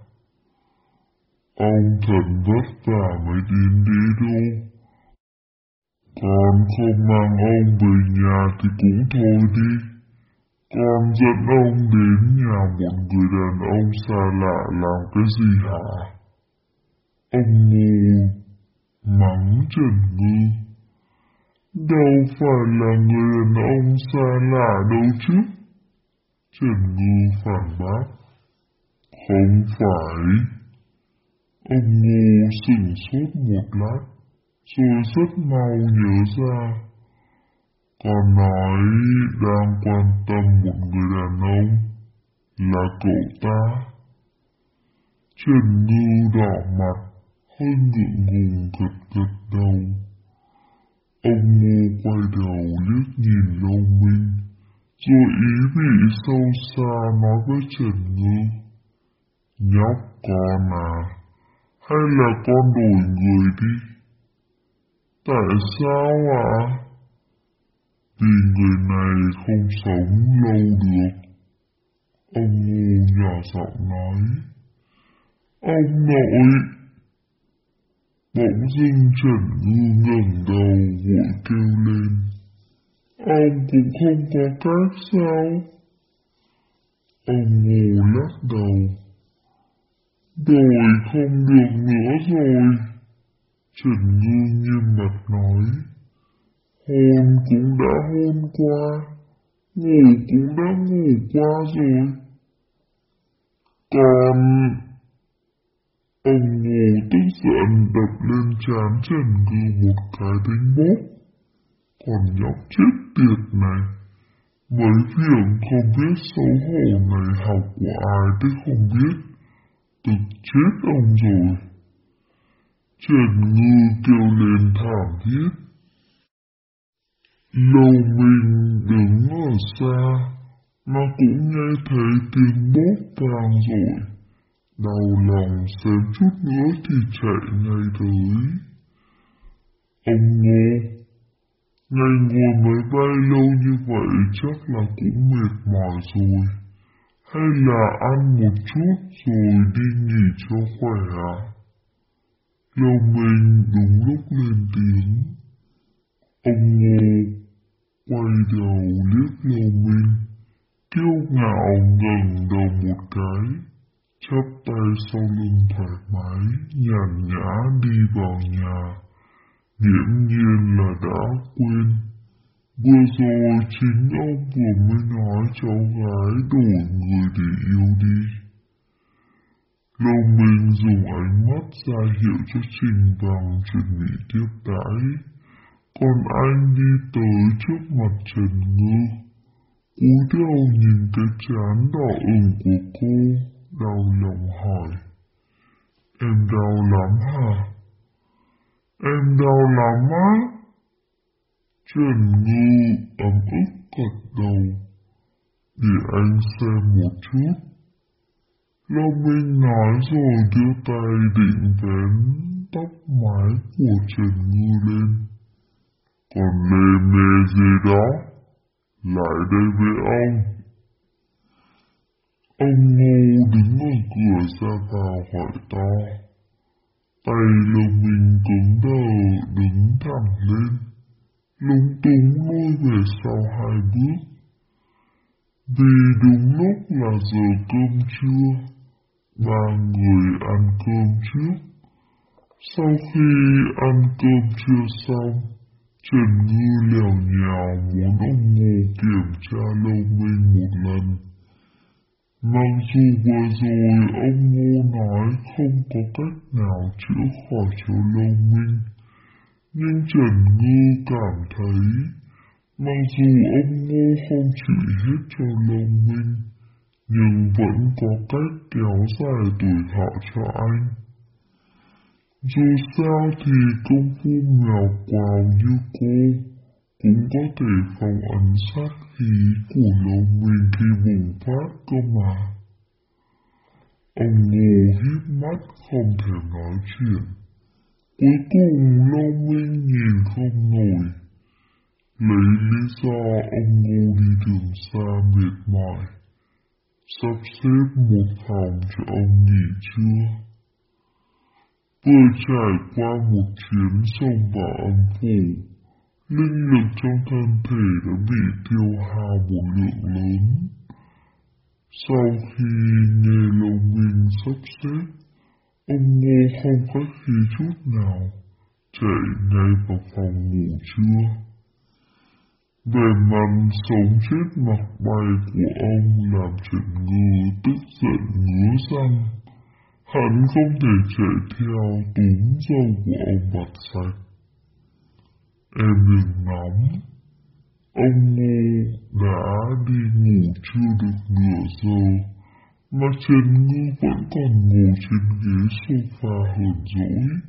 S2: Ông thật vất vả mới đến đi đâu. Con không mang ông về nhà thì cũng thôi đi. Con dẫn ông đến nhà một người đàn ông xa lạ làm cái gì hả? Ông ngu, mắng Trần Ngư. Đâu phải là người đàn ông xa lạ đâu chứ. Trần Ngư phản bác. Không phải. Ông Ngô sửng sốt một lát, rồi rất mau nhớ ra. Con nói đang quan tâm một người đàn ông là cậu ta. Trần Ngư đỏ mặt, hơi ngượng ngùng gật gật đầu. Ông Ngô quay đầu liếc nhìn Lâu Minh rồi ý vị sâu xa nói với Trần Ngư. Nhóc con à, hay là con đổi người đi? Tại sao ạ? À? Vì người này không sống lâu được. Ông Ngô nhỏ giọng nói. Ông nội! Bỗng dưng Trần Ngư ngẩng đầu vội kêu lên. Ông cũng không có cách sao? Ông Ngô lắc đầu. Rồi không được nữa rồi. Trần Ngư nghiêm mặt nói. Hôn cũng đã hôn qua, ngủ cũng đã ngủ qua rồi. Còn... Ông ngủ tức giận đập lên chán Trần Ngư một cái đánh bốc. Còn nhóc chết tiệt này, mấy việc không biết xấu hổ này học của ai tôi không biết, tức chết ông rồi. Trần Ngư kêu lên thảm thiết. Lâu mình đứng ở xa, nó cũng nghe thấy tiếng bốp vang rồi. Đau lòng xem chút nữa thì chạy ngay tới. Ông Ngô Ngày ngồi máy bay lâu như vậy chắc là cũng mệt mỏi rồi. Hay là ăn một chút rồi đi nghỉ cho khỏe ạ? Lâu mình đúng lúc lên tiếng. Ông Ngô quay đầu liếc Lâu Minh, kiêu ngạo ngẩng đầu một cái, chắp tay sau lưng thoải mái, nhàn nhã đi vào nhà. Nghiễm nhiên là đã quên. Vừa rồi chính ông vừa mới nói cháu gái đổi người để yêu đi. Lâu Minh dùng ánh mắt ra hiệu cho Trình Bằng chuẩn bị tiếp đãi, còn anh đi tới trước mặt Trần Ngư. Cúi đầu nhìn cái chán đỏ ửng của cô, đau lòng hỏi. Em đau lắm hả? Em đau lắm á. Trần Ngư ấm ức gật đầu. Để anh xem một chút. Lâu Minh nói rồi đưa tay định vén tóc mái của Trần Ngư lên. Còn lê mê gì đó? Lại đây với ông. Ông Ngô đứng ở cửa ra vào hỏi to. Tay lưng mình cứng đờ đứng thẳng lên, lúng túng lui về sau hai bước. Vì đúng lúc là giờ cơm trưa, ba người ăn cơm trước. Sau khi ăn cơm trưa xong, Trần Ngư lèo nhào muốn ông Ngô kiểm tra lâu minh một lần, Mặc dù vừa rồi ông Ngô nói không có cách nào chữa khỏi cho Lâu Minh, nhưng Trần Ngư cảm thấy mặc dù ông Ngô không chịu hết cho lòng Minh, nhưng vẫn có cách kéo dài tuổi thọ cho anh. Dù sao thì công phu mèo quào như cô cũng có thể phòng ấn sát khí của lòng mình khi bùng phát cơ mà. Ông ngô hít mắt không thể nói chuyện. Cuối cùng long minh nhìn không nổi. Lấy lý do ông ngô đi đường xa mệt mỏi. Sắp xếp một phòng cho ông nghỉ trưa. Vừa trải qua một chuyến sông vào âm phủ, linh lực trong thân thể đã bị tiêu hao một lượng lớn. Sau khi nghe lông minh sắp xếp, ông Ngô không khách khí chút nào, chạy ngay vào phòng ngủ trưa. Về mặt sống chết mặc bay của ông làm Trần Ngư tức giận ngứa răng. Hắn không thể chạy theo túm dâu của ông mặt sạch. Em đừng nóng. Ông Ngô đã đi ngủ chưa được nửa giờ, mà Trần Ngư vẫn còn ngồi trên ghế sofa hờn dỗi.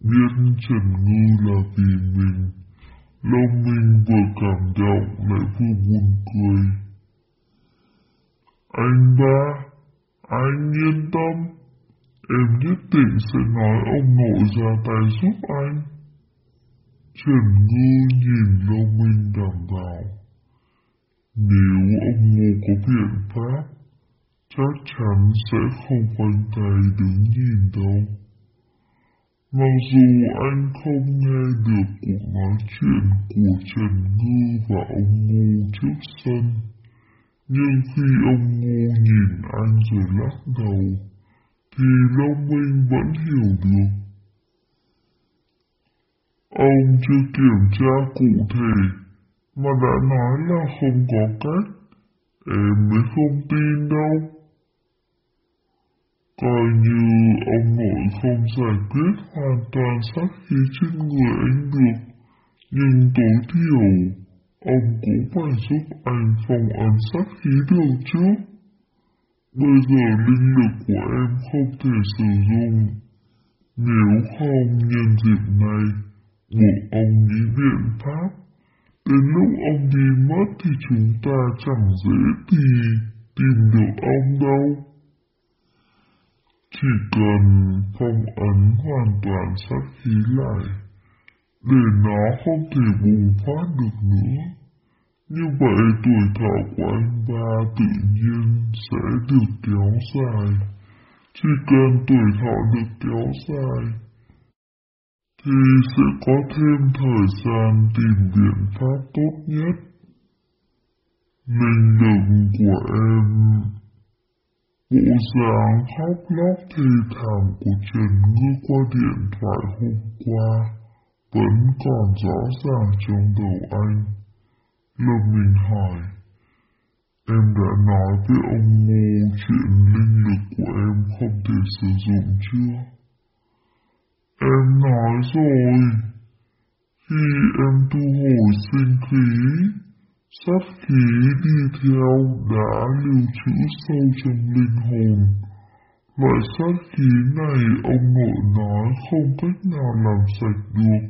S2: Biết Trần Ngư là vì mình, lòng mình vừa cảm động lại vừa buồn cười. Anh ba, anh yên tâm, em nhất định sẽ nói ông nội ra tay giúp anh. Trần Ngư nhìn long Minh đảm bảo. Nếu ông Ngô có biện pháp, chắc chắn sẽ không khoanh tay đứng nhìn đâu. Mặc dù anh không nghe được cuộc nói chuyện của Trần Ngư và ông Ngô trước sân, nhưng khi ông Ngô nhìn anh rồi lắc đầu, thì Long Minh vẫn hiểu được Ông chưa kiểm tra cụ thể, mà đã nói là không có cách, em mới không tin đâu. Coi như ông nội không giải quyết hoàn toàn sát khí trên người anh được, nhưng tối thiểu, ông cũng phải giúp anh phòng ấn sát khí được chứ. Bây giờ linh lực của em không thể sử dụng, nếu không nhân dịp này, buộc ông nghĩ biện pháp. Đến lúc ông đi mất thì chúng ta chẳng dễ thì tìm được ông đâu. Chỉ cần phong ấn hoàn toàn sát khí lại, để nó không thể bùng phát được nữa. Như vậy tuổi thọ của anh ba tự nhiên sẽ được kéo dài. Chỉ cần tuổi thọ được kéo dài, thì sẽ có thêm thời gian tìm biện pháp tốt nhất. Linh lực của em Bộ dáng khóc lóc thì thảm của Trần Ngư qua điện thoại hôm qua vẫn còn rõ ràng trong đầu anh. Lâm Minh hỏi, em đã nói với ông Ngô chuyện linh lực của em không thể sử dụng chưa? Em nói rồi, khi em thu hồi sinh khí, sát khí đi theo đã lưu trữ sâu trong linh hồn. Loại sát khí này ông nội nói không cách nào làm sạch được.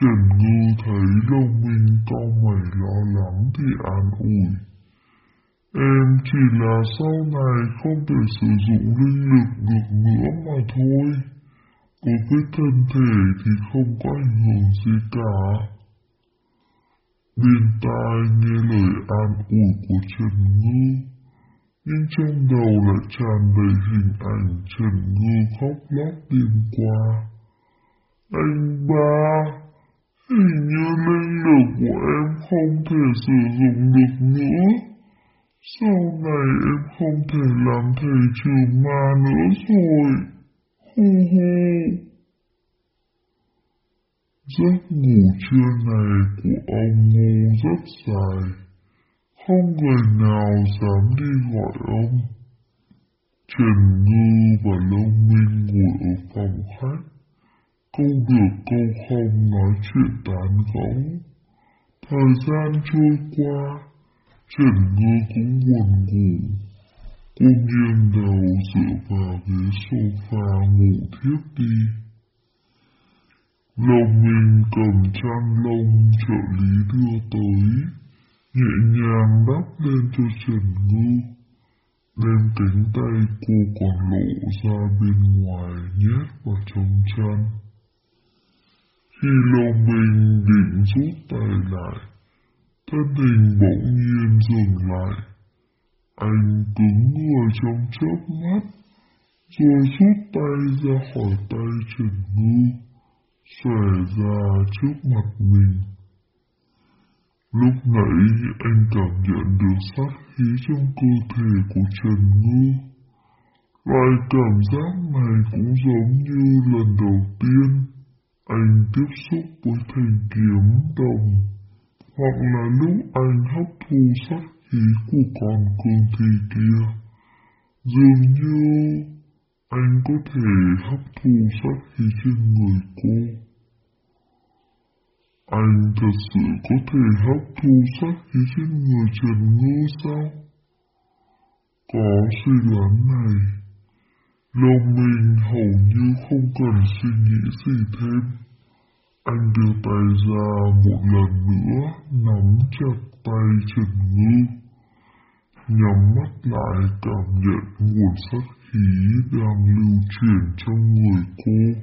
S2: Trần Ngư thấy đồng minh cau mày lo lắng thì an ủi. Em chỉ là sau này không thể sử dụng linh lực được nữa mà thôi. Đối với thân thể thì không có ảnh hưởng gì cả. Bên tai nghe lời an ủi của Trần Ngư, nhưng trong đầu lại tràn đầy hình ảnh Trần Ngư khóc lóc đêm qua. Anh ba, hình như linh lực của em không thể sử dụng được nữa. Sau này em không thể làm thầy trừ ma nữa rồi. Hu hu. Giấc ngủ trưa này của ông Ngô rất dài, không người nào dám đi gọi ông. Trần Ngư và Long Minh ngồi ở phòng khách, câu được câu không nói chuyện tán gẫu. Thời gian trôi qua, Trần Ngư cũng buồn ngủ. Cô nghiêng đầu dựa vào ghế sofa ngủ thiếp đi. Lông mình cầm chăn lông trợ lý đưa tới, nhẹ nhàng đắp lên cho Trần Ngư, đem cánh tay cô còn lộ ra bên ngoài nhét vào trong chăn. Khi Lông mình định rút tay lại, thân hình bỗng nhiên dừng lại. Anh cứng người trong chớp mắt, rồi rút tay ra khỏi tay Trần Ngư, xòe ra trước mặt mình. Lúc nãy anh cảm nhận được sát khí trong cơ thể của Trần Ngư. Loại cảm giác này cũng giống như lần đầu tiên anh tiếp xúc với thanh kiếm đồng, hoặc là lúc anh hấp thu sát khí của con cương thi kia. Dường như anh có thể hấp thu sát khí trên người cô. Anh thật sự có thể hấp thu sát khí trên người Trần Ngư sao? Có suy đoán này, lòng mình hầu như không cần suy nghĩ gì thêm. Anh đưa tay ra một lần nữa, nắm chặt tay Trần Ngư. Nhắm mắt lại cảm nhận nguồn sát khí đang lưu chuyển trong người cô.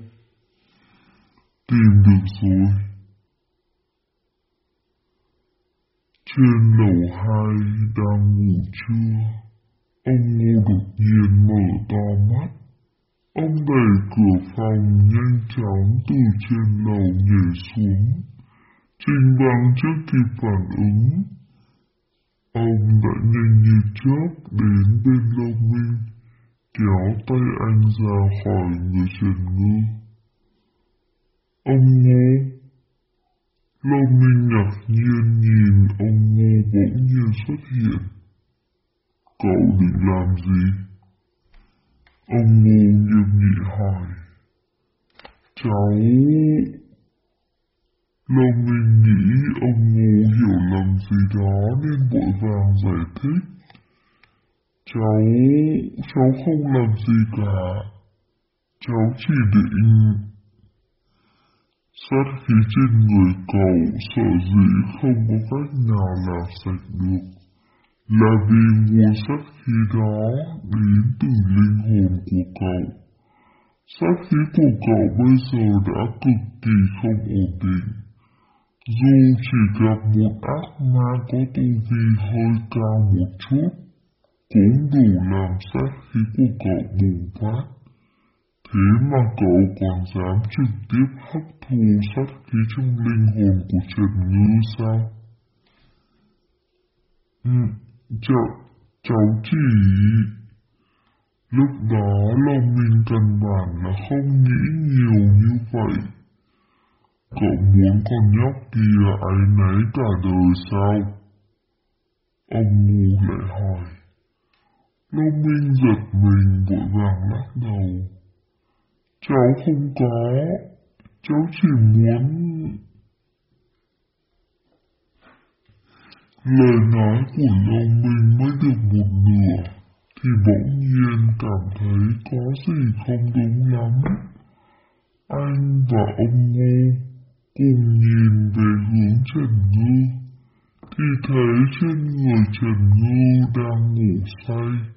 S2: Tìm được rồi. Trên lầu hai đang ngủ trưa, ông Ngô đột nhiên mở to mắt. Ông đẩy cửa phòng nhanh chóng từ trên lầu nhảy xuống. Trình bằng trước kịp phản ứng. Ông đã nhanh như chớp đến bên Lâu Minh, kéo tay anh ra khỏi người Trần Ngư. Ông Ngô Lâu Minh ngạc nhiên nhìn ông Ngô bỗng nhiên xuất hiện. Cậu định làm gì? Ông Ngô nghiêm nghị hỏi. Cháu... Lâu Minh nghĩ ông Ngô hiểu lầm gì đó nên vội vàng giải thích. Cháu... cháu không làm gì cả. Cháu chỉ định Sát khí trên người cậu sợ dĩ không có cách nào làm sạch được, là vì nguồn sát khí đó đến từ linh hồn của cậu. Sát khí của cậu bây giờ đã cực kỳ không ổn định. Dù chỉ gặp một ác ma có tu vi hơi cao một chút, cũng đủ làm sát khí của cậu bùng phát. Thế mà cậu còn dám trực tiếp hấp thu sát khí trong linh hồn của Trần Ngư sao? Ừ, cháu, cháu chỉ... Lúc đó lòng mình căn bản là không nghĩ nhiều như vậy. Cậu muốn con nhóc kia ấy nấy cả đời sao? Ông ngu lại hỏi. Long Minh giật mình vội vàng lắc đầu. Cháu không có, cháu chỉ muốn... Lời nói của Lâu Minh mới được một nửa, thì bỗng nhiên cảm thấy có gì không đúng lắm. Anh và ông Ngô cùng nhìn về hướng Trần Ngư, thì thấy trên người Trần Ngư đang ngủ say,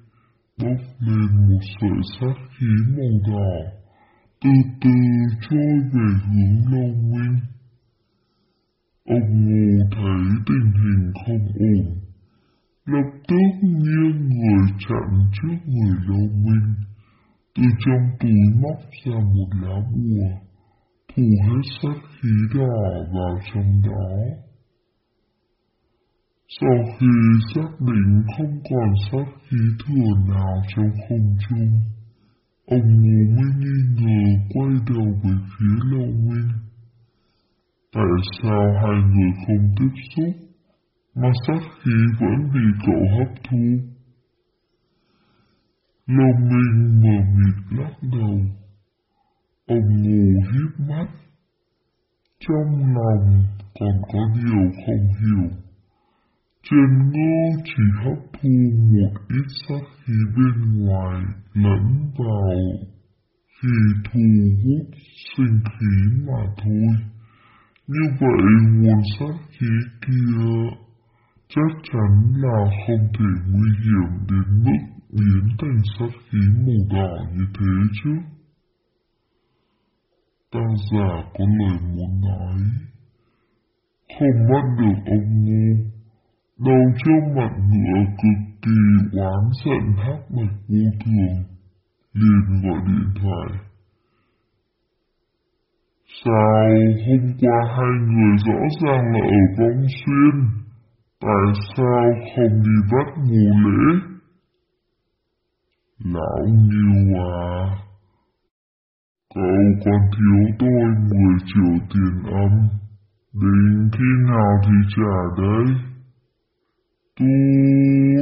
S2: bốc lên một sợi sát khí màu đỏ từ từ trôi về hướng Lâu nguyên. Ông Ngô thấy tình hình không ổn, lập tức nghiêng người chặn trước người Lâu Minh, từ trong túi móc ra một lá bùa, thủ hết sát khí đỏ vào trong đó. Sau khi xác định không còn sát khí thừa nào trong không trung, Ông Ngô mới nghi ngờ quay đầu về phía Lâu Minh. Tại sao hai người không tiếp xúc? mà sát khí vẫn bị cậu hấp thu. Lâu Minh mờ mịt lắc đầu. Ông ngủ hiếp mắt. Trong lòng còn có điều không hiểu. Trần Ngô chỉ hấp thu một ít sát khí bên ngoài lẫn vào khi thu hút sinh khí mà thôi. Như vậy nguồn sát khí kia chắc chắn là không thể nguy hiểm đến mức biến thành sát khí màu đỏ như thế chứ. Tác giả có lời muốn nói. Không bắt được ông ngu. Đầu trâu mặt ngựa cực kỳ oán giận hắc bạch vô thường. liền gọi điện thoại. Sao hôm qua hai người rõ ràng là ở vong xuyên, tại sao không đi bắt mùa lễ? Lão nhiêu à, cậu còn thiếu tôi 10 triệu tiền âm, đến khi nào thì trả đấy? Mm-hmm.